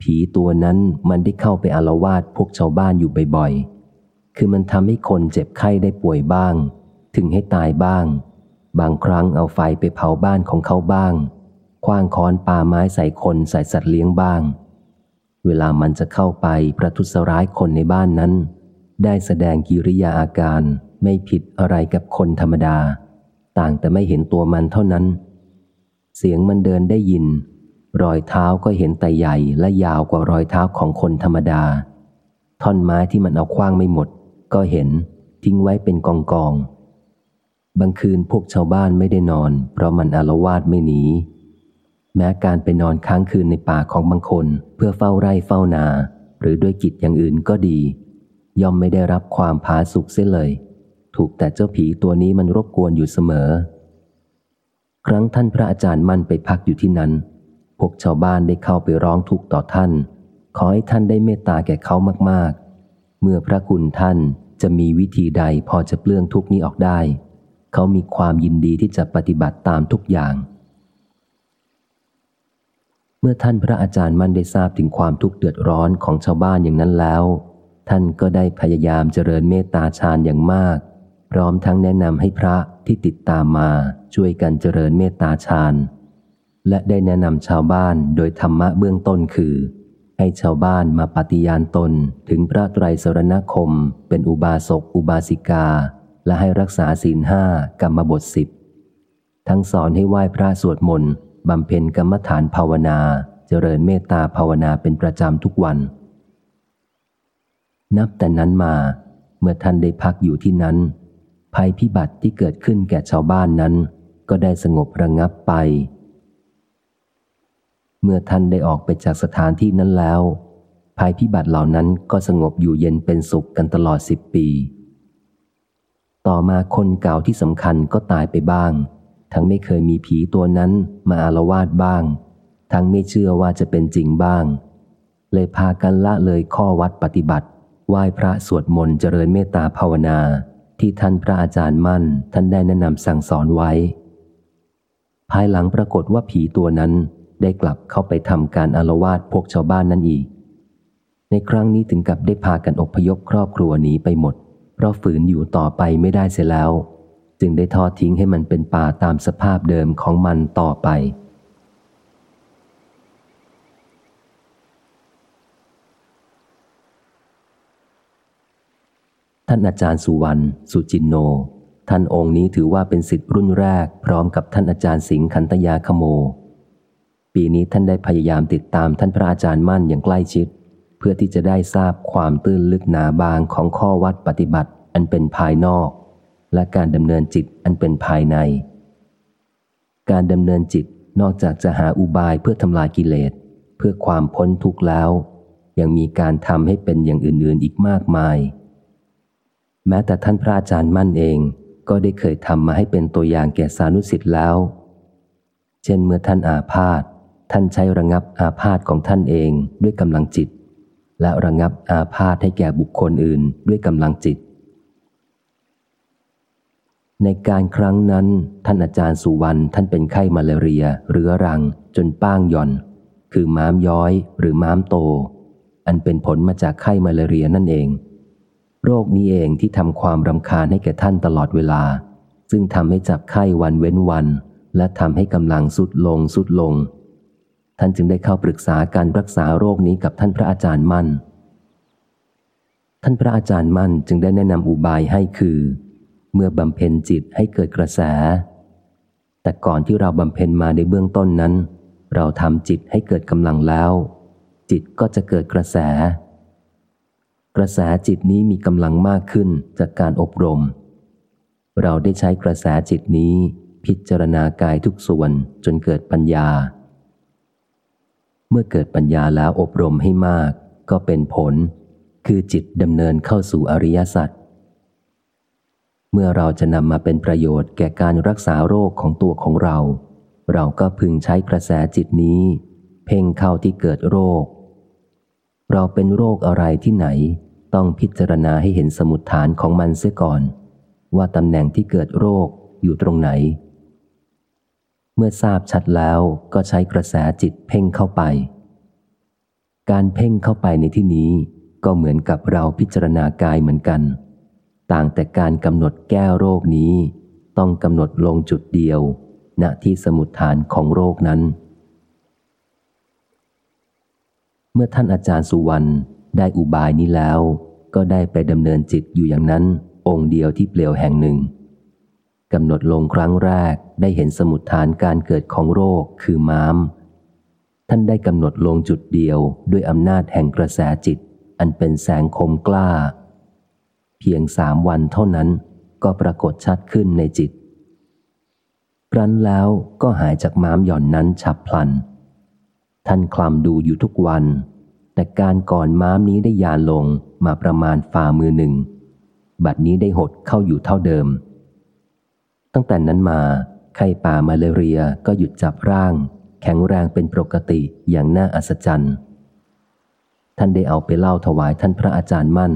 ผีตัวนั้นมันได้เข้าไปอารวาสพวกชาวบ้านอยู่บ่อยๆ คือมันทำให้คนเจ็บไข้ได้ป่วยบ้าง ถึงให้ตายบ้าง บางครั้งเอาไฟไปเผาบ้านของเขาบ้างคว้างค้อนปาไม้ใส่คนใส่สัตว์เลี้ยงบ้าง เวลามันจะเข้าไปประทุษร้ายคนในบ้านนั้น ได้แสดงกิริยาอาการไม่ผิดอะไรกับคนธรรมดา ต่างแต่ไม่เห็นตัวมันเท่านั้น เสียงมันเดินได้ยิน รอยเท้าก็เห็นแต่ใหญ่และยาวกว่ารอยเท้าของคนธรรมดา ท่อนไม้ที่มันเอาคว้างไม่หมด ก็เห็นทิ้งไว้เป็นกองกอง บางคืนพวกชาวบ้านไม่ได้นอน เพราะมันอารวาสไม่หนี แม้การไปนอนค้างคืนในป่าของบางคนเพื่อเฝ้าไร่เฝ้านา หรือด้วยกิจอย่างอื่นก็ดี ย่อมไม่ได้รับความผาสุกเสียเลย ถูกแต่เจ้าผีตัวนี้มันรบกวนอยู่เสมอ ครั้งท่านพระอาจารย์มั่นไปพักอยู่ที่นั้น พวกชาวบ้านได้เข้าไปร้องทุกข์ต่อท่าน ขอให้ท่านได้เมตตาแก่เขามากๆ เมื่อพระคุณท่านจะมีวิธีใดพอจะเปลื้องทุกนี้ออกได้ เขามีความยินดีที่จะปฏิบัติตามทุกอย่าง เมื่อท่านพระอาจารย์มั่นได้ทราบถึงความทุกข์เดือดร้อนของชาวบ้านอย่างนั้นแล้ว ท่านก็ได้พยายามเจริญเมตตาฌานอย่างมาก พร้อมทั้งแนะนำให้พระที่ติดตามมาช่วยกันเจริญเมตตาฌาน และได้แนะนำชาวบ้านโดยธรรมะเบื้องต้นคือ ให้ชาวบ้านมาปฏิญาณตนถึงพระไตรสรณคม เป็นอุบาสกอุบาสิกา และให้รักษาศีลห้ากรรมบทสิบทั้งสอนให้ไหว้พระสวดมนต์บำเพ็ญกรรมฐานภาวนาเจริญเมตตาภาวนาเป็นประจำทุกวัน นับแต่นั้นมา เมื่อท่านได้พักอยู่ที่นั้น ภัยพิบัติที่เกิดขึ้นแก่ชาวบ้านนั้น ก็ได้สงบระงงับไป เมื่อท่านได้ออกไปจากสถานที่นั้นแล้ว ภัยพิบัติเหล่านั้นก็สงบอยู่เย็นเป็นสุขกันตลอดสิบปี ต่อมาคนเก่าที่สำคัญก็ตายไปบ้าง ทั้งไม่เคยมีผีตัวนั้นมาอารวาสบ้าง ทั้งไม่เชื่อว่าจะเป็นจริงบ้าง เลยพากันละเลยข้อวัดปฏิบัติ ไหว้พระสวดมนต์เจริญเมตตาภาวนา ที่ท่านพระอาจารย์มั่น ท่านได้แนะนำสั่งสอนไว้ ภายหลังปรากฏว่าผีตัวนั้น ได้กลับเข้าไปทำการอารวาสพวกชาวบ้านนั่นอีก ในครั้งนี้ถึงกับได้พากันอพยพครอบครัวหนีไปหมด เพราะฝืนอยู่ต่อไปไม่ได้เสียแล้ว จึงได้ทอดทิ้งให้มันเป็นป่าตามสภาพเดิมของมันต่อไป ท่านอาจารย์สุวรรณสุจินโน ท่านองค์นี้ถือว่าเป็นสิทธิ์รุ่นแรก พร้อมกับท่านอาจารย์สิงห์คันตยาขโม ปีนี้ท่านได้พยายามติดตามท่านพระอาจารย์มั่นอย่างใกล้ชิด เพื่อที่จะได้ทราบความตื้นลึกหนาบางของข้อวัดปฏิบัติอันเป็นภายนอก และการดำเนินจิตอันเป็นภายใน การดำเนินจิตนอกจากจะหาอุบายเพื่อทำลายกิเลส เพื่อความพ้นทุกข์แล้ว ยังมีการทำให้เป็นอย่างอื่นๆอีกมากมาย แม้แต่ท่านพระอาจารย์มั่นเองก็ได้เคยทำมาให้เป็นตัวอย่างแก่สานุสิทธิ์แล้ว เช่นเมื่อท่านอาพาธ ท่านใช้ระงับอาพาธของท่านเองด้วยกำลังจิต และระงับอาพาธให้แก่บุคคลอื่นด้วยกำลังจิต ในการครั้งนั้น ท่านอาจารย์สุวรรณท่านเป็นไข้มาลาเรียเรื้อรัง จนป้างย่อน คือม้ามย้อยหรือม้ามโต อันเป็นผลมาจากไข้มาลาเรียนั่นเอง โรคนี้เองที่ทำความรำคาญให้แก่ท่านตลอดเวลา ซึ่งทำให้จับไข้วันเว้นวัน และทำให้กำลังสุดลงสุดลง ท่านจึงได้เข้าปรึกษาการรักษาโรคนี้กับท่านพระอาจารย์มั่น ท่านพระอาจารย์มั่นจึงได้แนะนำอุบายให้คือ เมื่อบำเพ็ญจิตให้เกิดกระแส แต่ก่อนที่เราบำเพ็ญมาในเบื้องต้นนั้น เราทำจิตให้เกิดกำลังแล้ว จิตก็จะเกิดกระแส กระแสจิตนี้มีกำลังมากขึ้นจากการอบรม เราได้ใช้กระแสจิตนี้พิจารณากายทุกส่วนจนเกิดปัญญา เมื่อเกิดปัญญาแล้วอบรมให้มาก ก็เป็นผล คือจิตดำเนินเข้าสู่อริยสัจเมื่อเราจะนำมาเป็นประโยชน์แก่การรักษาโรคของตัวของเรา เราก็พึงใช้กระแสจิตนี้ เพ่งเข้าที่เกิดโรค เราเป็นโรคอะไรที่ไหน ต้องพิจารณาให้เห็นสมุดฐานของมันเสียก่อน ว่าตำแหน่งที่เกิดโรคอยู่ตรงไหน เมื่อทราบชัดแล้วก็ใช้กระแสจิตเพ่งเข้าไป การเพ่งเข้าไปในที่นี้ก็เหมือนกับเราพิจารณากายเหมือนกัน ต่างแต่การกำหนดแก้โรคนี้ ต้องกำหนดลงจุดเดียว ณที่สมุดฐานของโรคนั้น เมื่อท่านอาจารย์สุวรรณได้อุบายนี้แล้ว ก็ได้ไปดำเนินจิตอยู่อย่างนั้น องค์เดียวที่เปลี่ยวแห่งหนึ่ง กำหนดลงครั้งแรกได้เห็นสมุดฐานการเกิดของโรคคือม้าม ท่านได้กำหนดลงจุดเดียวด้วยอำนาจแห่งกระแสจิต อันเป็นแสงคมกล้า เพียงสามวันเท่านั้นก็ปรากฏชัดขึ้นในจิตครั้นแล้วก็หายจากม้ามหย่อนนั้นฉับพลัน ท่านคลำดูอยู่ทุกวัน แต่การก่อนม้ามนี้ได้ยานลงมาประมาณฝ่ามือหนึ่ง บัดนี้ได้หดเข้าอยู่เท่าเดิม ตั้งแต่นั้นมา ไข้ป่ามาเลเรียก็หยุดจับร่าง แข็งแรงเป็นปกติอย่างน่าอัศจรรย์ ท่านได้เอาไปเล่าถวายท่านพระอาจารย์มั่น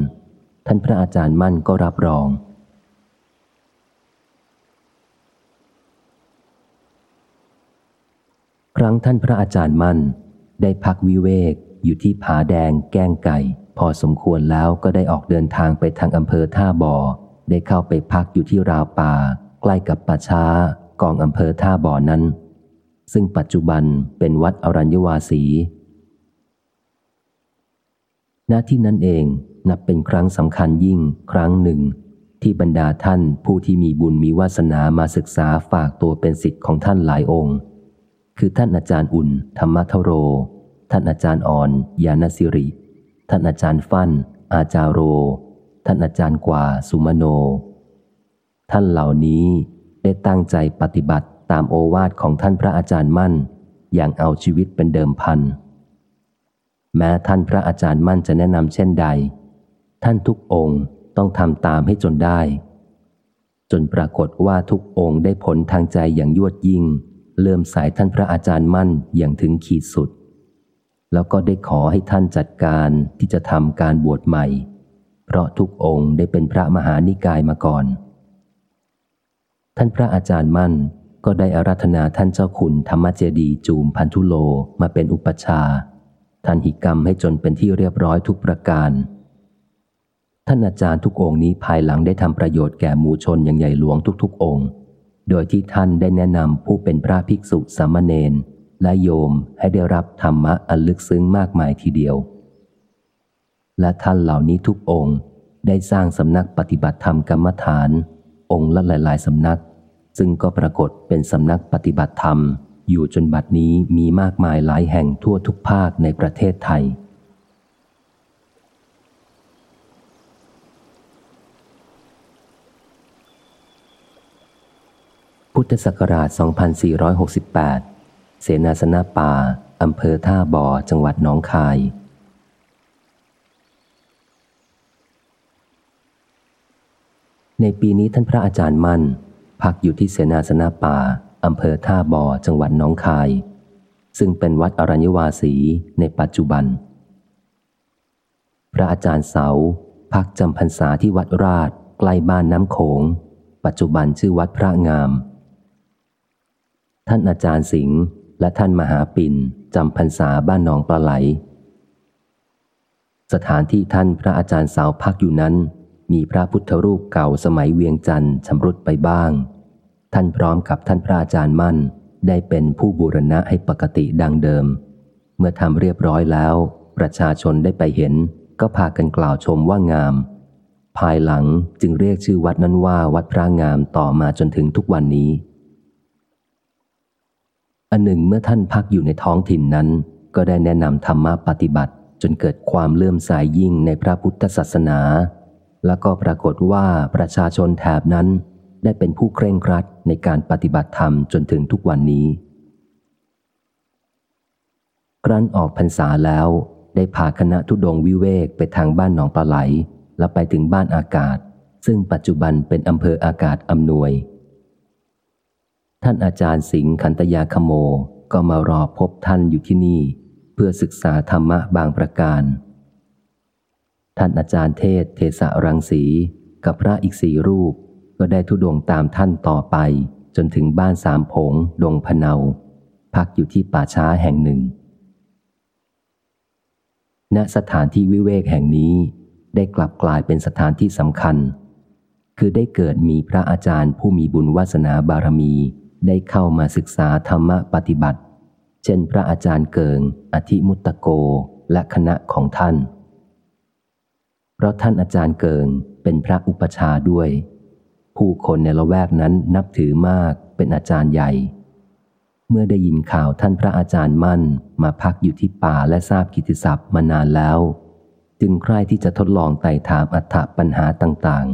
ท่านพระอาจารย์มั่นก็รับรอง ครั้งท่านพระอาจารย์มั่น ได้พักวิเวกอยู่ที่ผาแดงแก้งไก่ พอสมควรแล้วก็ได้ออกเดินทางไปทางอำเภอท่าบ่อ ได้เข้าไปพักอยู่ที่ราวป่า ล้กับป่าช้ากองอำเภอท่าบ่อนั้น ซึ่งปัจจุบันเป็นวัดอรัญยวาสีณที่นั้นเองนับเป็นครั้งสำคัญยิ่งครั้งหนึ่ง ที่บรรดาท่านผู้ที่มีบุญมีวาสนามาศึกษาฝากตัวเป็นสิทธิ์ของท่านหลายองค์ คือท่านอาจารย์อุ่น ธรรมทโร ท่านอาจารย์อ่อน ยานสิริ ท่านอาจารย์ฟั่น อาจารโร ท่านอาจารย์กว่าสุมโน ท่านเหล่านี้ได้ตั้งใจปฏิบัติตามโอวาทของท่านพระอาจารย์มั่น อย่างเอาชีวิตเป็นเดิมพัน แม้ท่านพระอาจารย์มั่นจะแนะนำเช่นใด ท่านทุกองค์ต้องทำตามให้จนได้ จนปรากฏว่าทุกองค์ได้ผลทางใจอย่างยวดยิ่ง เลื่อมสายท่านพระอาจารย์มั่นอย่างถึงขีดสุด แล้วก็ได้ขอให้ท่านจัดการที่จะทำการบวชใหม่ เพราะทุกองค์ได้เป็นพระมหานิกายมาก่อน ท่านพระอาจารย์มั่นก็ได้อาราธนาท่านเจ้าคุณธรรมเจดีจูมพันธุโลมาเป็นอุปชาท่านหิกรรมให้จนเป็นที่เรียบร้อยทุกประการ ท่านอาจารย์ทุกองค์นี้ภายหลังได้ทำประโยชน์แก่หมู่ชนอย่างใหญ่หลวงทุกๆ องค์ โดยที่ท่านได้แนะนำผู้เป็นพระภิกษุสามเณรและโยมให้ได้รับธรรมะอันลึกซึ้งมากมายทีเดียว และท่านเหล่านี้ทุกองค์ได้สร้างสำนักปฏิบัติธรรมกรรมฐาน องค์ละหลาย ๆสำนัก ซึ่งก็ปรากฏเป็นสำนักปฏิบัติธรรม อยู่จนบัดนี้มีมากมายหลายแห่งทั่วทุกภาคในประเทศไทย พุทธศักราช 2468 เสนาสนะป่าอำเภอท่าบ่อจังหวัดหนองคาย ในปีนี้ท่านพระอาจารย์มั่น พักอยู่ที่เสนาสนะป่าอำเภอท่าบ่อจังหวัดหนองคาย ซึ่งเป็นวัดอรัญญวาสีในปัจจุบัน พระอาจารย์เสา พักจำพรรษาที่วัดราชใกล้บ้านน้ำโขง ปัจจุบันชื่อวัดพระงาม ท่านอาจารย์สิงห์และท่านมหาปิ่นจำพรรษาบ้านหนองปลาไหล สถานที่ท่านพระอาจารย์สาวพักอยู่นั้น มีพระพุทธรูปเก่าสมัยเวียงจันทร์ชำรุดไปบ้าง ท่านพร้อมกับท่านพระอาจารย์มั่น ได้เป็นผู้บูรณะให้ปกติดังเดิม เมื่อทำเรียบร้อยแล้ว ประชาชนได้ไปเห็น ก็พากันกล่าวชมว่างาม ภายหลังจึงเรียกชื่อวัดนั้นว่าวัดพระงามต่อมาจนถึงทุกวันนี้ อันหนึ่งเมื่อท่านพักอยู่ในท้องถิ่นนั้น ก็ได้แนะนำธรรมะปฏิบัติจนเกิดความเลื่อมใสยยิ่งในพระพุทธศาสนา แล้วก็ปรากฏว่าประชาชนแถบนั้น ได้เป็นผู้เคร่งครัดในการปฏิบัติธรรมจนถึงทุกวันนี้ ครั้นออกพรรษาแล้วได้พาคณะทุดงวิเวกไปทางบ้านหนองปลาไหล แล้วไปถึงบ้านอากาศ ซึ่งปัจจุบันเป็นอำเภออากาศอำนวย ท่านอาจารย์สิงห์ขันตยาคโมก็มารอพบท่านอยู่ที่นี่ เพื่อศึกษาธรรมะบางประการ ท่านอาจารย์เทศเทสะรังสีกับพระอีกสี่รูป ก็ได้ทุดงตามท่านต่อไป จนถึงบ้านสามผง ดงพะเนาพักอยู่ที่ป่าช้าแห่งหนึ่ง ณสถานที่วิเวกแห่งนี้ได้กลับกลายเป็นสถานที่สำคัญ คือได้เกิดมีพระอาจารย์ผู้มีบุญวาสนาบารมี ได้เข้ามาศึกษาธรรมปฏิบัติ เช่นพระอาจารย์เกิง อธิมุตตโกและคณะของท่าน เพราะท่านอาจารย์เกิงเป็นพระอุปชาด้วย ผู้คนในละแวกนั้นนับถือมากเป็นอาจารย์ใหญ่ เมื่อได้ยินข่าวท่านพระอาจารย์มั่นมาพักอยู่ที่ป่าและทราบกิติศัพท์มานานแล้ว จึงใคร่ที่จะทดลองไต่ถามอัฏฐปัญหาต่าง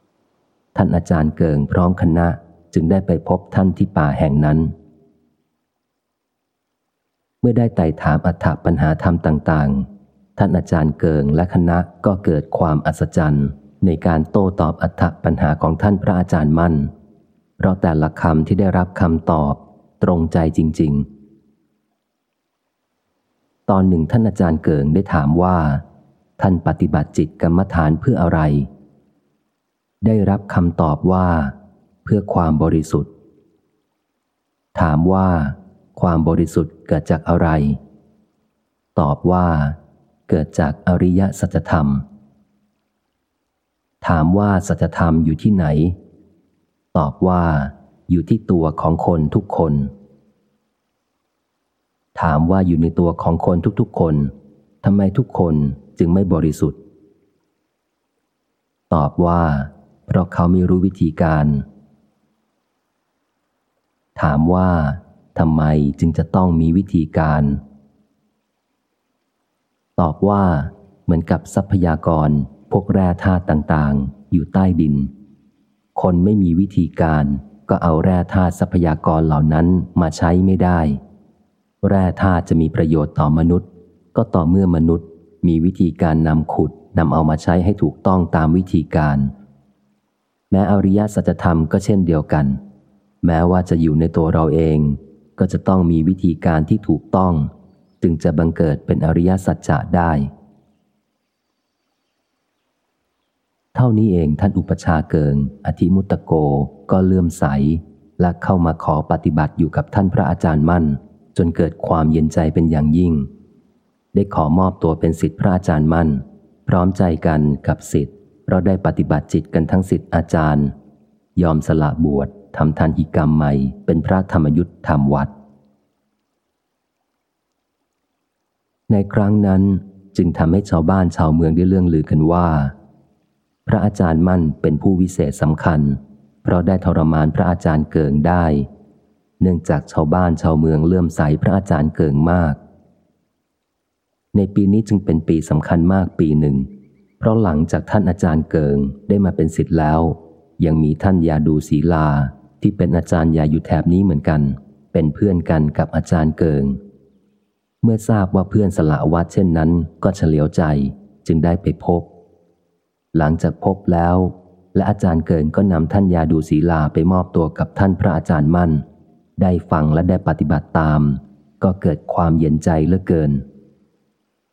ๆ ท่านอาจารย์เกิงพร้อมคณะจึงได้ไปพบท่านที่ป่าแห่งนั้น เมื่อได้ไต่ถามอัฏฐปัญหาธรรมต่างๆ ท่านอาจารย์เกิงและคณะก็เกิดความอัศจรรย์ในการโต้ตอบอัฏฐปัญหาของท่านพระอาจารย์มั่น เพราะแต่ละคำที่ได้รับคำตอบตรงใจจริง ๆ ตอนหนึ่งท่านอาจารย์เกิงได้ถามว่า ท่านปฏิบัติจิตกรรมฐานเพื่ออะไร ได้รับคำตอบว่า เพื่อความบริสุทธิ์ ถามว่า ความบริสุทธิ์เกิดจากอะไร ตอบว่า กิดจากอริยสัจธรรม ถามว่าสัจธรรมอยู่ที่ไหน ตอบว่าอยู่ที่ตัวของคนทุกคน ถามว่าอยู่ในตัวของคนทุกๆคนทำไมทุกคนจึงไม่บริสุทธิ์ ตอบว่า เพราะเขาไม่รู้วิธีการ ถามว่าทำไมจึงจะต้องมีวิธีการ ตอบว่า เหมือนกับทรัพยากร พวกแร่ธาตุต่างๆ อยู่ใต้ดิน คนไม่มีวิธีการก็เอาแร่ธาตุทรัพยากรเหล่านั้นมาใช้ไม่ได้ แร่ธาตุจะมีประโยชน์ต่อมนุษย์ ก็ต่อเมื่อมนุษย์ มีวิธีการนำขุดนำเอามาใช้ให้ถูกต้องตามวิธีการ แม้อริยสัจธรรมก็เช่นเดียวกัน แม้ว่าจะอยู่ในตัวเราเอง ก็จะต้องมีวิธีการที่ถูกต้อง จึงจะบังเกิดเป็นอริยสัจจะได้ เท่านี้เองท่านอุปชาเกิง อธิมุตตโกก็เลื่อมใส และเข้ามาขอปฏิบัติอยู่กับท่านพระอาจารย์มั่น จนเกิดความเย็นใจเป็นอย่างยิ่ง ได้ขอมอบตัวเป็นสิทธิพระอาจารย์มั่น พร้อมใจกันกับสิทธิ์เราได้ปฏิบัติจิตกันทั้งสิทธิอาจารย์ ยอมสละบวชทำทานกิกรรมใหม่ เป็นพระธรรมยุทธธรรมวัด ในครั้งนั้นจึงทำให้ชาวบ้านชาวเมืองได้เรื่องลือกันว่า พระอาจารย์มั่นเป็นผู้วิเศษสำคัญ เพราะได้ทรมานพระอาจารย์เกิงได้ เนื่องจากชาวบ้านชาวเมืองเลื่อมใสพระอาจารย์เกิงมาก ในปีนี้จึงเป็นปีสำคัญมากปีหนึ่ง เพราะหลังจากท่านอาจารย์เกิงได้มาเป็นสิทธิ์แล้ว ยังมีท่านยาดูศีลาที่เป็นอาจารย์ยาอยู่แถบนี้เหมือนกัน เป็นเพื่อนกันกับอาจารย์เกิง เมื่อทราบว่าเพื่อนสละวัดเช่นนั้นก็เฉลียวใจจึงได้ไปพบ หลังจากพบแล้ว และอาจารย์เกินก็นำท่านยาดูศีลาไปมอบตัวกับท่านพระอาจารย์มั่น ได้ฟังและได้ปฏิบัติตาม ก็เกิดความเย็นใจเหลือเกิน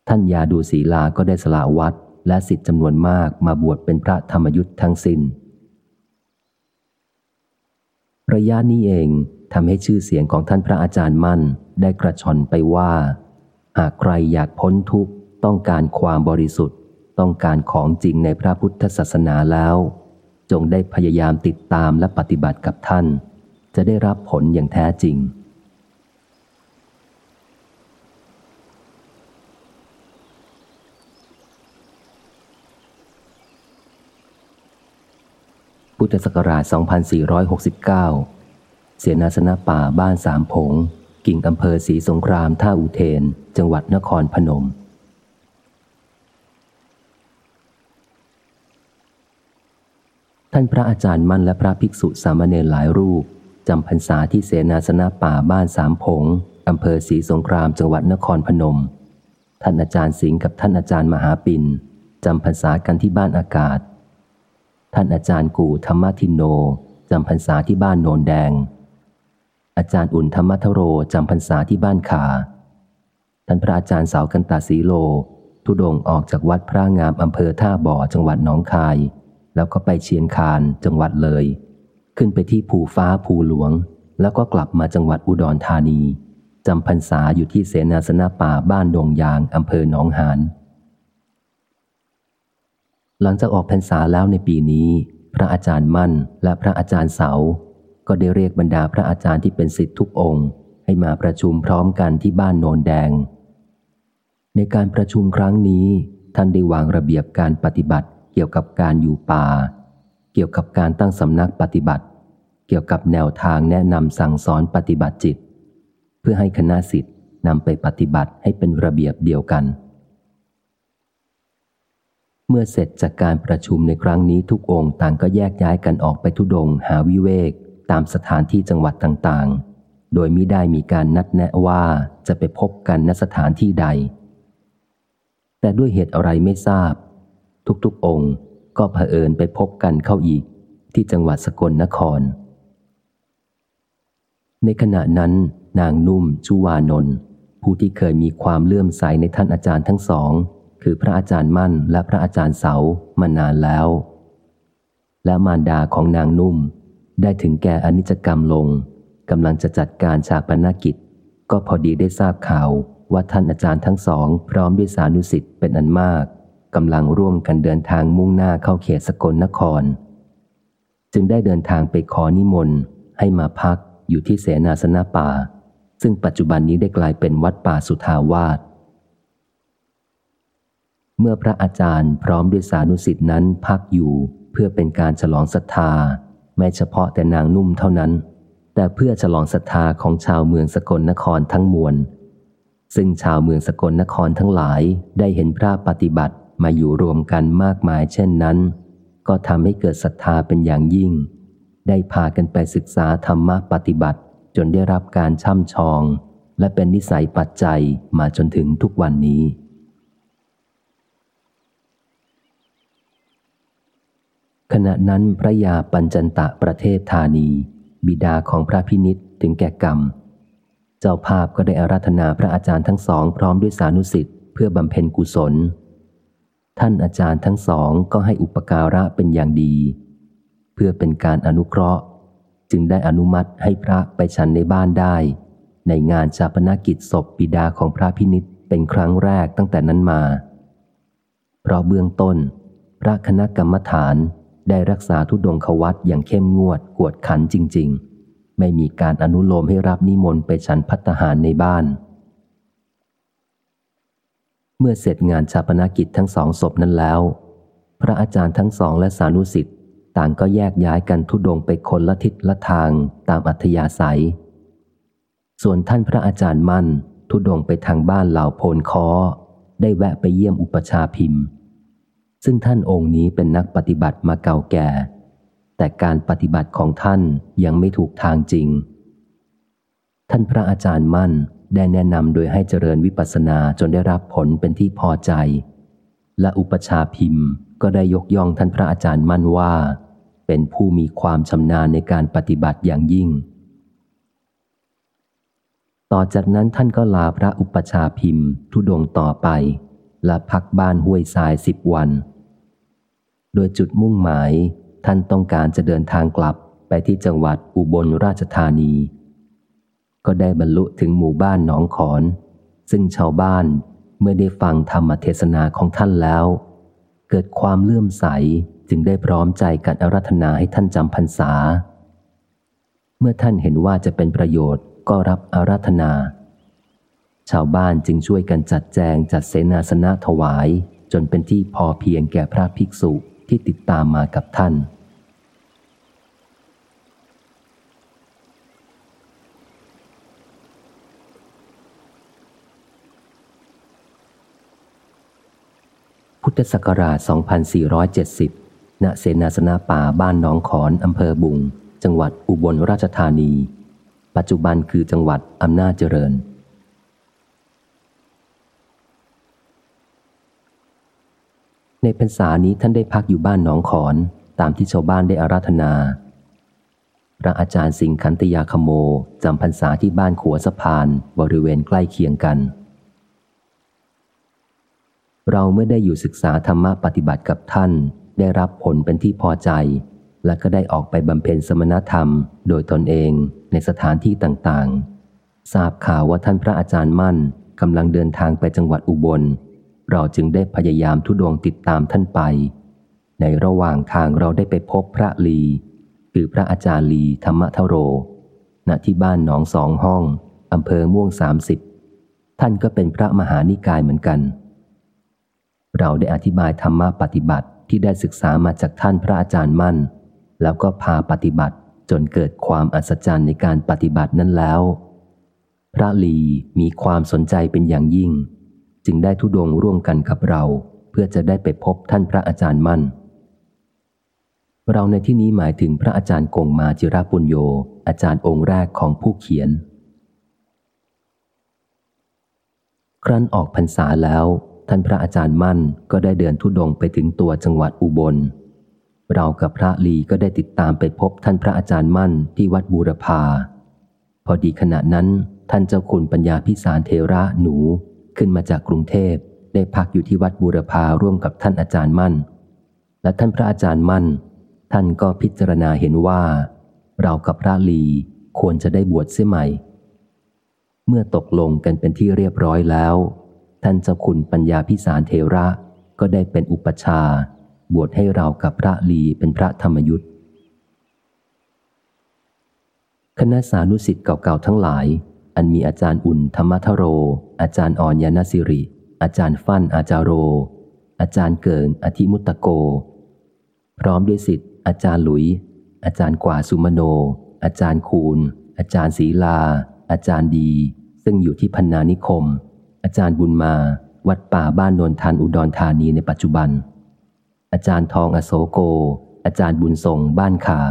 ท่านยาดูศีลาก็ได้สละวัดและสิทธิจำนวนมากมาบวชเป็นพระธรรมยุทธ์ทั้งสิน้น ระยะนี้เองทำให้ชื่อเสียงของท่านพระอาจารย์มั่นได้กระชอนไปว่า หากใครอยากพ้นทุกข์ต้องการความบริสุทธิ์ ต้องการของจริงในพระพุทธศาสนาแล้ว จงได้พยายามติดตามและปฏิบัติกับท่าน จะได้รับผลอย่างแท้จริง พุทธศักราช 2469 เสียนาสนะป่าบ้านสามผง กิ่งอำเภอศรีสงครามท่าอุเทน จังหวัดนครพนม ท่านพระอาจารย์มั่นและพระภิกษุสามเณรหลายรูปจำพรรษาที่เสนาสนะป่าบ้านสามผงอำเภอศรีสงครามจังหวัดนครพนม ท่านอาจารย์สิงห์กับท่านอาจารย์มหาปินจำพรรษากันที่บ้านอากาศ ท่านอาจารย์กูธรรมทินโนจำพรรษาที่บ้านโนนแดง อาจารย์อุ่นธรรมทโรจำพรรษาที่บ้านขา ท่านพระอาจารย์สาวกันตาสีโล ทุดงออกจากวัดพระงามอำเภอท่าบ่อจังหวัดหนองคาย แล้วก็ไปเชียงคานจังหวัดเลย ขึ้นไปที่ภูฟ้าภูหลวง แล้วก็กลับมาจังหวัดอุดรธานีจำพรรษาอยู่ที่เสนาสนะป่าบ้านดงยางอำเภอหนองหานหลังจากออกพรรษาแล้วในปีนี้ พระอาจารย์มั่นและพระอาจารย์เสา ก็ได้เรียกบรรดาพระอาจารย์ที่เป็นสิทธิทุกองค์ ให้มาประชุมพร้อมกันที่บ้านโนนแดง ในการประชุมครั้งนี้ ท่านได้วางระเบียบการปฏิบัติเกี่ยวกับการอยู่ป่า เกี่ยวกับการตั้งสำนักปฏิบัติ เกี่ยวกับแนวทางแนะนำสั่งสอนปฏิบัติจิต เพื่อให้คณะสิทธิ์นำไปปฏิบัติให้เป็นระเบียบเดียวกัน เมื่อเสร็จจากการประชุมในครั้งนี้ทุกองค์ต่างก็แยกย้ายกันออกไปทุดงหาวิเวก ตามสถานที่จังหวัดต่างๆ โดยมิได้มีการนัดแนะว่าจะไปพบกันณสถานที่ใด แต่ด้วยเหตุอะไรไม่ทราบ ทุกๆองค์ก็เผอิญไปพบกันเข้าอีกที่จังหวัดสกลนคร ในขณะนั้นนางนุ่มชุวานนท์ผู้ที่เคยมีความเลื่อมใสในท่านอาจารย์ทั้งสอง คือพระอาจารย์มั่นและพระอาจารย์เสามานานแล้ว และมารดาของนางนุ่ม ได้ถึงแก่อนิจกรรมลงกำลังจะจัดการชาปนกิจ ก็พอดีได้ทราบข่าวว่าท่านอาจารย์ทั้งสอง พร้อมด้วยสานุสิทธิ์เป็นอันมากกำลังร่วมกันเดินทางมุ่งหน้าเข้าเขตสกลนคร จึงได้เดินทางไปขอนิมนต์ให้มาพักอยู่ที่เสนาสนะป่า ซึ่งปัจจุบันนี้ได้กลายเป็นวัดป่าสุทาวาสเมื่อพระอาจารย์พร้อมด้วยสานุสิทธินั้นพักอยู่เพื่อเป็นการฉลองศรัทธา ไม่เฉพาะแต่นางนุ่มเท่านั้น แต่เพื่อฉลองศรัทธาของชาวเมืองสกลนครทั้งมวล ซึ่งชาวเมืองสกลนครทั้งหลายได้เห็นพระปฏิบัติมาอยู่รวมกันมากมายเช่นนั้น ก็ทำให้เกิดศรัทธาเป็นอย่างยิ่ง ได้พากันไปศึกษาธรรมะปฏิบัติ จนได้รับการช่ำชอง และเป็นนิสัยปัจจัยมาจนถึงทุกวันนี้ ขณะนั้นพระยาปัญจันตะประเทศธานี บิดาของพระพินิษถึงแก่กรรม เจ้าภาพก็ได้อาราธนาพระอาจารย์ทั้งสองพร้อมด้วยสานุสิทธิ์เพื่อบำเพ็ญกุศล ท่านอาจารย์ทั้งสองก็ให้อุปการะเป็นอย่างดี เพื่อเป็นการอนุเคราะห์ จึงได้อนุมัติให้พระไปฉันในบ้านได้ ในงานชาปนกิจศพปิดาของพระพินิษเป็นครั้งแรกตั้งแต่นั้นมา เพราะเบื้องต้น พระคณะกรรมฐาน ได้รักษาทุดงควัตอย่างเข้มงวดกวดขันจริง ๆ ไม่มีการอนุโลมให้รับนิมนต์ไปฉันพัตหารในบ้าน เมื่อเสร็จงานชาปนกิจทั้งสองศพนั้นแล้ว พระอาจารย์ทั้งสองและสานุสิทธิ์ต่างก็แยกย้ายกันทุดงไปคนละทิศละทางตามอัธยาศัย ส่วนท่านพระอาจารย์มั่น ทุดงไปทางบ้านเหล่าโพนคอได้แวะไปเยี่ยมอุปชาพิมพ์ ซึ่งท่านองค์นี้เป็นนักปฏิบัติมาเก่าแก่ แต่การปฏิบัติของท่านยังไม่ถูกทางจริง ท่านพระอาจารย์มั่นได้แนะนำโดยให้เจริญวิปัสสนาจนได้รับผลเป็นที่พอใจ และอุปชาพิมพ์ก็ได้ยกย่องท่านพระอาจารย์มั่นว่า เป็นผู้มีความชำนาญในการปฏิบัติอย่างยิ่ง ต่อจากนั้นท่านก็ลาพระอุปชาพิมพ์ ทุดงต่อไปและพักบ้านห้วยทรายสิบวัน โดยจุดมุ่งหมาย ท่านต้องการจะเดินทางกลับไปที่จังหวัดอุบลราชธานี ก็ได้บรรลุถึงหมู่บ้านหนองขอน ซึ่งชาวบ้านเมื่อได้ฟังธรรมเทศนาของท่านแล้ว เกิดความเลื่อมใสจึงได้พร้อมใจกันอารัธนาให้ท่านจำพรรษา เมื่อท่านเห็นว่าจะเป็นประโยชน์ก็รับอารัธนา ชาวบ้านจึงช่วยกันจัดแจงจัดเสนาสนะถวายจนเป็นที่พอเพียงแก่พระภิกษุ ที่ติดตามมากับท่าน พุทธศักราช 2470 ณ เสนาสนะป่าบ้านหนองขอนอำเภอบุง จังหวัดอุบลราชธานี ปัจจุบันคือจังหวัดอำนาจเจริญ ในพรรษานี้ท่านได้พักอยู่บ้านหนองขอนตามที่ชาวบ้านได้อาราธนา พระอาจารย์สิงคันตยาคโมจำพรรษาที่บ้านขัวสะพานบริเวณใกล้เคียงกัน เราเมื่อได้อยู่ศึกษาธรรมะปฏิบัติกับท่าน ได้รับผลเป็นที่พอใจ และก็ได้ออกไปบำเพ็ญสมณธรรม โดยตนเองในสถานที่ต่างๆ ทราบข่าวว่าท่านพระอาจารย์มั่นกำลังเดินทางไปจังหวัดอุบล เราจึงได้พยายามทุดวงติดตามท่านไป ในระหว่างทางเราได้ไปพบพระลี คือพระอาจารย์ลีธรรมทโร ณ ที่บ้านหนองสองห้องอำเภอม่วงสามสิบ ท่านก็เป็นพระมหานิกายเหมือนกัน เราได้อธิบายธรรมะปฏิบัติที่ได้ศึกษามาจากท่านพระอาจารย์มั่น แล้วก็พาปฏิบัติจนเกิดความอัศจรรย์ในการปฏิบัตินั้นแล้ว พระลีมีความสนใจเป็นอย่างยิ่ง จึงได้ทุดงร่วมกันกับเรา เพื่อจะได้ไปพบท่านพระอาจารย์มั่น เราในที่นี้หมายถึงพระอาจารย์กงมาจิราปุญโย อาจารย์องค์แรกของผู้เขียน ครั้นออกพรรษาแล้ว ท่านพระอาจารย์มั่นก็ได้เดินทุดงไปถึงตัวจังหวัดอุบล เรากับพระลีก็ได้ติดตามไปพบท่านพระอาจารย์มั่นที่วัดบูรพาพอดีขณะนั้นท่านเจ้าคุณปัญญาพิสารเทระหนู ขึ้นมาจากกรุงเทพได้พักอยู่ที่วัดบูรพาร่วมกับท่านอาจารย์มั่น และท่านพระอาจารย์มั่น ท่านก็พิจารณาเห็นว่า เรากับพระลีควรจะได้บวชเสียใหม่ เมื่อตกลงกันเป็นที่เรียบร้อยแล้ว ท่านเจ้าคุณปัญญาพิสารเทระก็ได้เป็นอุปชา บวชให้เรากับพระลีเป็นพระธรรมยุทธคณะสานุสิทธิ์เก่าๆทั้งหลาย อันมีอาจารย์อุ่นธรรมทโร อาจารย์อ่อนยานสิริ อาจารย์ฟั่นอาจารโร อาจารย์เกิงอธิมุตโก พร้อมด้วยสิทธิ์อาจารย์หลุย อาจารย์กว่าสุมโน อาจารย์คูณ อาจารย์ศีลา อาจารย์ดี ซึ่งอยู่ที่พันนานิคม อาจารย์บุญมา วัดป่าบ้านนนทันอุดรธานีในปัจจุบัน อาจารย์ทองอโศโก อาจารย์บุญทรงบ้านขา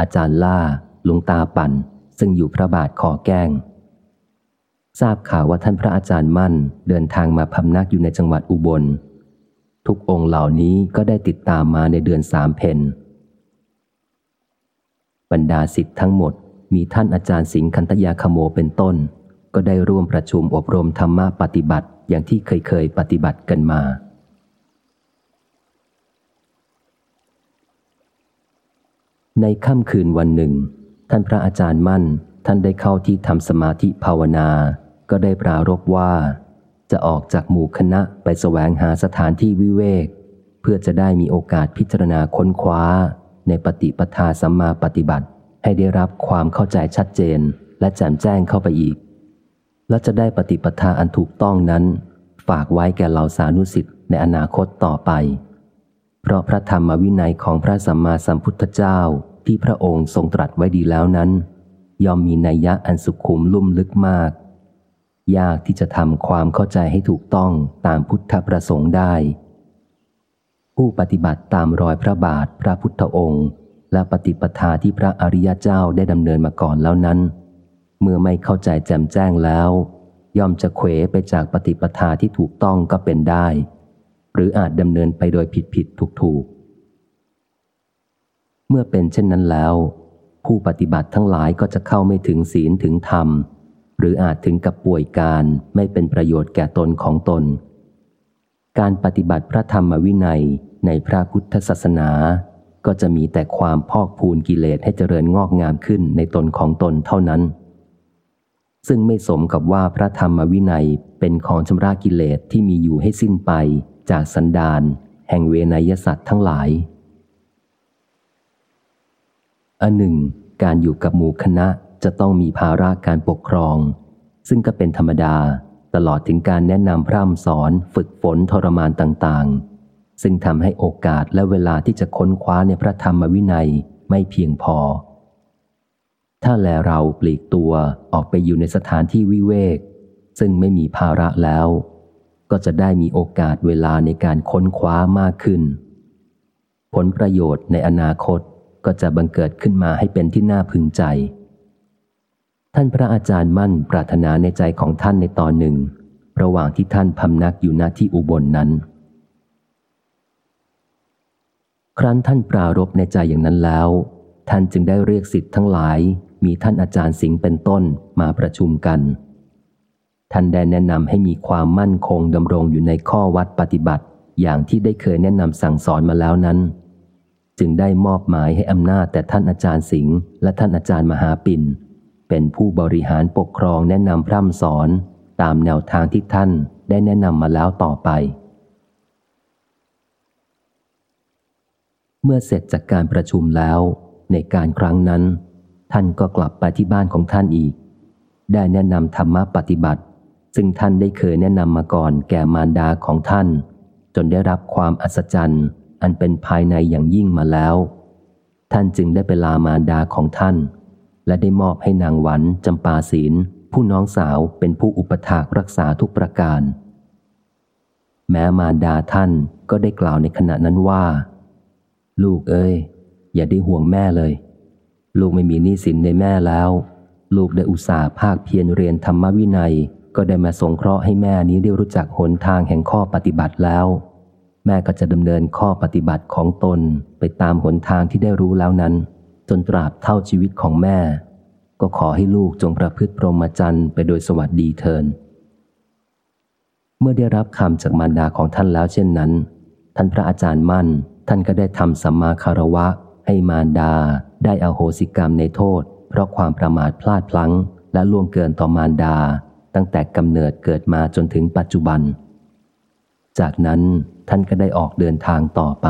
อาจารย์ล่าลวงตาปันซึ่งอยู่พระบาทขอแก้ง ทราบข่าวว่าท่านพระอาจารย์มั่น เดินทางมาพำนักอยู่ในจังหวัดอุบล ทุกองค์เหล่านี้ก็ได้ติดตามมาในเดือนสามเพนบรรดาสิทธิ์ทั้งหมด มีท่านอาจารย์สิงคันตยาคโมเป็นต้น ก็ได้ร่วมประชุมอบรมธรรมะปฏิบัติอย่างที่เคยเคยปฏิบัติกันมา ในค่ำคืนวันหนึ่ง ท่านพระอาจารย์มั่นท่านได้เข้าที่ทำสมาธิภาวนา ก็ได้ปรารบว่า จะออกจากหมู่คณะไปแสวงหาสถานที่วิเวก เพื่อจะได้มีโอกาสพิจารณาค้นคว้า ในปฏิปทาสัมมาปฏิบัติ ให้ได้รับความเข้าใจชัดเจน และแจ่มแจ้งเข้าไปอีก และจะได้ปฏิปทาอันถูกต้องนั้น ฝากไว้แก่เหล่าสานุสิทธิ์ในอนาคตต่อไป เพราะพระธรรมวินัยของพระสัมมาสัมพุทธเจ้าที่พระองค์ทรงตรัสไว้ดีแล้วนั้น ย่อมมีนัยยะอันสุขุมลุ่มลึกมาก ยากที่จะทำความเข้าใจให้ถูกต้องตามพุทธประสงค์ได้ ผู้ปฏิบัติตามรอยพระบาทพระพุทธองค์ และปฏิปทาที่พระอริยเจ้าได้ดำเนินมาก่อนแล้วนั้น เมื่อไม่เข้าใจแจ่มแจ้งแล้ว ย่อมจะเขวไปจากปฏิปทาที่ถูกต้องก็เป็นได้ หรืออาจดำเนินไปโดยผิดผิดถูกถูกเมื่อเป็นเช่นนั้นแล้ว ผู้ปฏิบัติทั้งหลายก็จะเข้าไม่ถึงศีลถึงธรรม หรืออาจถึงกับป่วยการไม่เป็นประโยชน์แก่ตนของตน การปฏิบัติพระธรรมวินัยในพระพุทธศาสนา ก็จะมีแต่ความพอกพูนกิเลสให้เจริญงอกงามขึ้นในตนของตนเท่านั้น ซึ่งไม่สมกับว่าพระธรรมวินัยเป็นของชำระกิเลสที่มีอยู่ให้สิ้นไปจากสันดานแห่งเวนยสัตว์ทั้งหลาย อันหนึ่ง การอยู่กับหมู่คณะ จะต้องมีภาระการปกครอง ซึ่งก็เป็นธรรมดาตลอดถึงการแนะนำพร่ำสอนฝึกฝนทรมานต่างๆ ซึ่งทำให้โอกาสและเวลาที่จะค้นคว้าในพระธรรมวินัยไม่เพียงพอ ถ้าแลเราปลีกตัวออกไปอยู่ในสถานที่วิเวก ซึ่งไม่มีภาระแล้ว ก็จะได้มีโอกาสเวลาในการค้นคว้ามากขึ้น ผลประโยชน์ในอนาคตก็จะบังเกิดขึ้นมาให้เป็นที่น่าพึงใจ ท่านพระอาจารย์มั่นปรารถนาในใจของท่านในตอนหนึ่ง ระหว่างที่ท่านพำนักอยู่ณที่อุบลนนั้น ครั้นท่านปรารบในใจอย่างนั้นแล้ว ท่านจึงได้เรียกสิทธิ์ทั้งหลาย มีท่านอาจารย์สิงห์เป็นต้นมาประชุมกัน ท่านได้แนะนำให้มีความมั่นคงดำรงอยู่ในข้อวัดปฏิบัติ อย่างที่ได้เคยแนะนำสั่งสอนมาแล้วนั้น จึงได้มอบหมายให้อำนาจแต่ท่านอาจารย์สิงห์และท่านอาจารย์มหาปิ่น เป็นผู้บริหารปกครองแนะนำพร่ำสอนตามแนวทางที่ท่านได้แนะนำมาแล้วต่อไป เมื่อเสร็จจากการประชุมแล้ว ในการครั้งนั้น ท่านก็กลับไปที่บ้านของท่านอีก ได้แนะนำธรรมะปฏิบัติ ซึ่งท่านได้เคยแนะนำมาก่อนแก่มารดาของท่าน จนได้รับความอัศจรรย์ อันเป็นภายในอย่างยิ่งมาแล้ว ท่านจึงได้ไปลามารดาของท่าน และได้มอบให้นางหวันจำปาศีล ผู้น้องสาวเป็นผู้อุปถากรักษาทุกประการ แม้มารดาท่านก็ได้กล่าวในขณะนั้นว่า ลูกเอ้ย อย่าได้ห่วงแม่เลย ลูกไม่มีหนี้สินในแม่แล้ว ลูกได้อุตส่าห์ภาคเพียรเรียนธรรมวินัย ก็ได้มาสงเคราะห์ให้แม่นี้ได้รู้จักหนทางแห่งข้อปฏิบัติแล้ว แม่ก็จะดำเนินข้อปฏิบัติของตนไปตามหนทางที่ได้รู้แล้วนั้น จนตราบเท่าชีวิตของแม่ ก็ขอให้ลูกจงประพฤติพรหมจรรย์ไปโดยสวัสดีเทิน เมื่อได้รับคำจากมารดาของท่านแล้วเช่นนั้น ท่านพระอาจารย์มั่น ท่านก็ได้ทำสัมมาคารวะ ให้มารดา ได้อโหสิกรรมในโทษ เพราะความประมาทพลาดพลั้ง และล่วงเกินต่อมารดา ตั้งแต่กำเนิดเกิดมาจนถึงปัจจุบัน จากนั้นท่านก็ได้ออกเดินทางต่อไป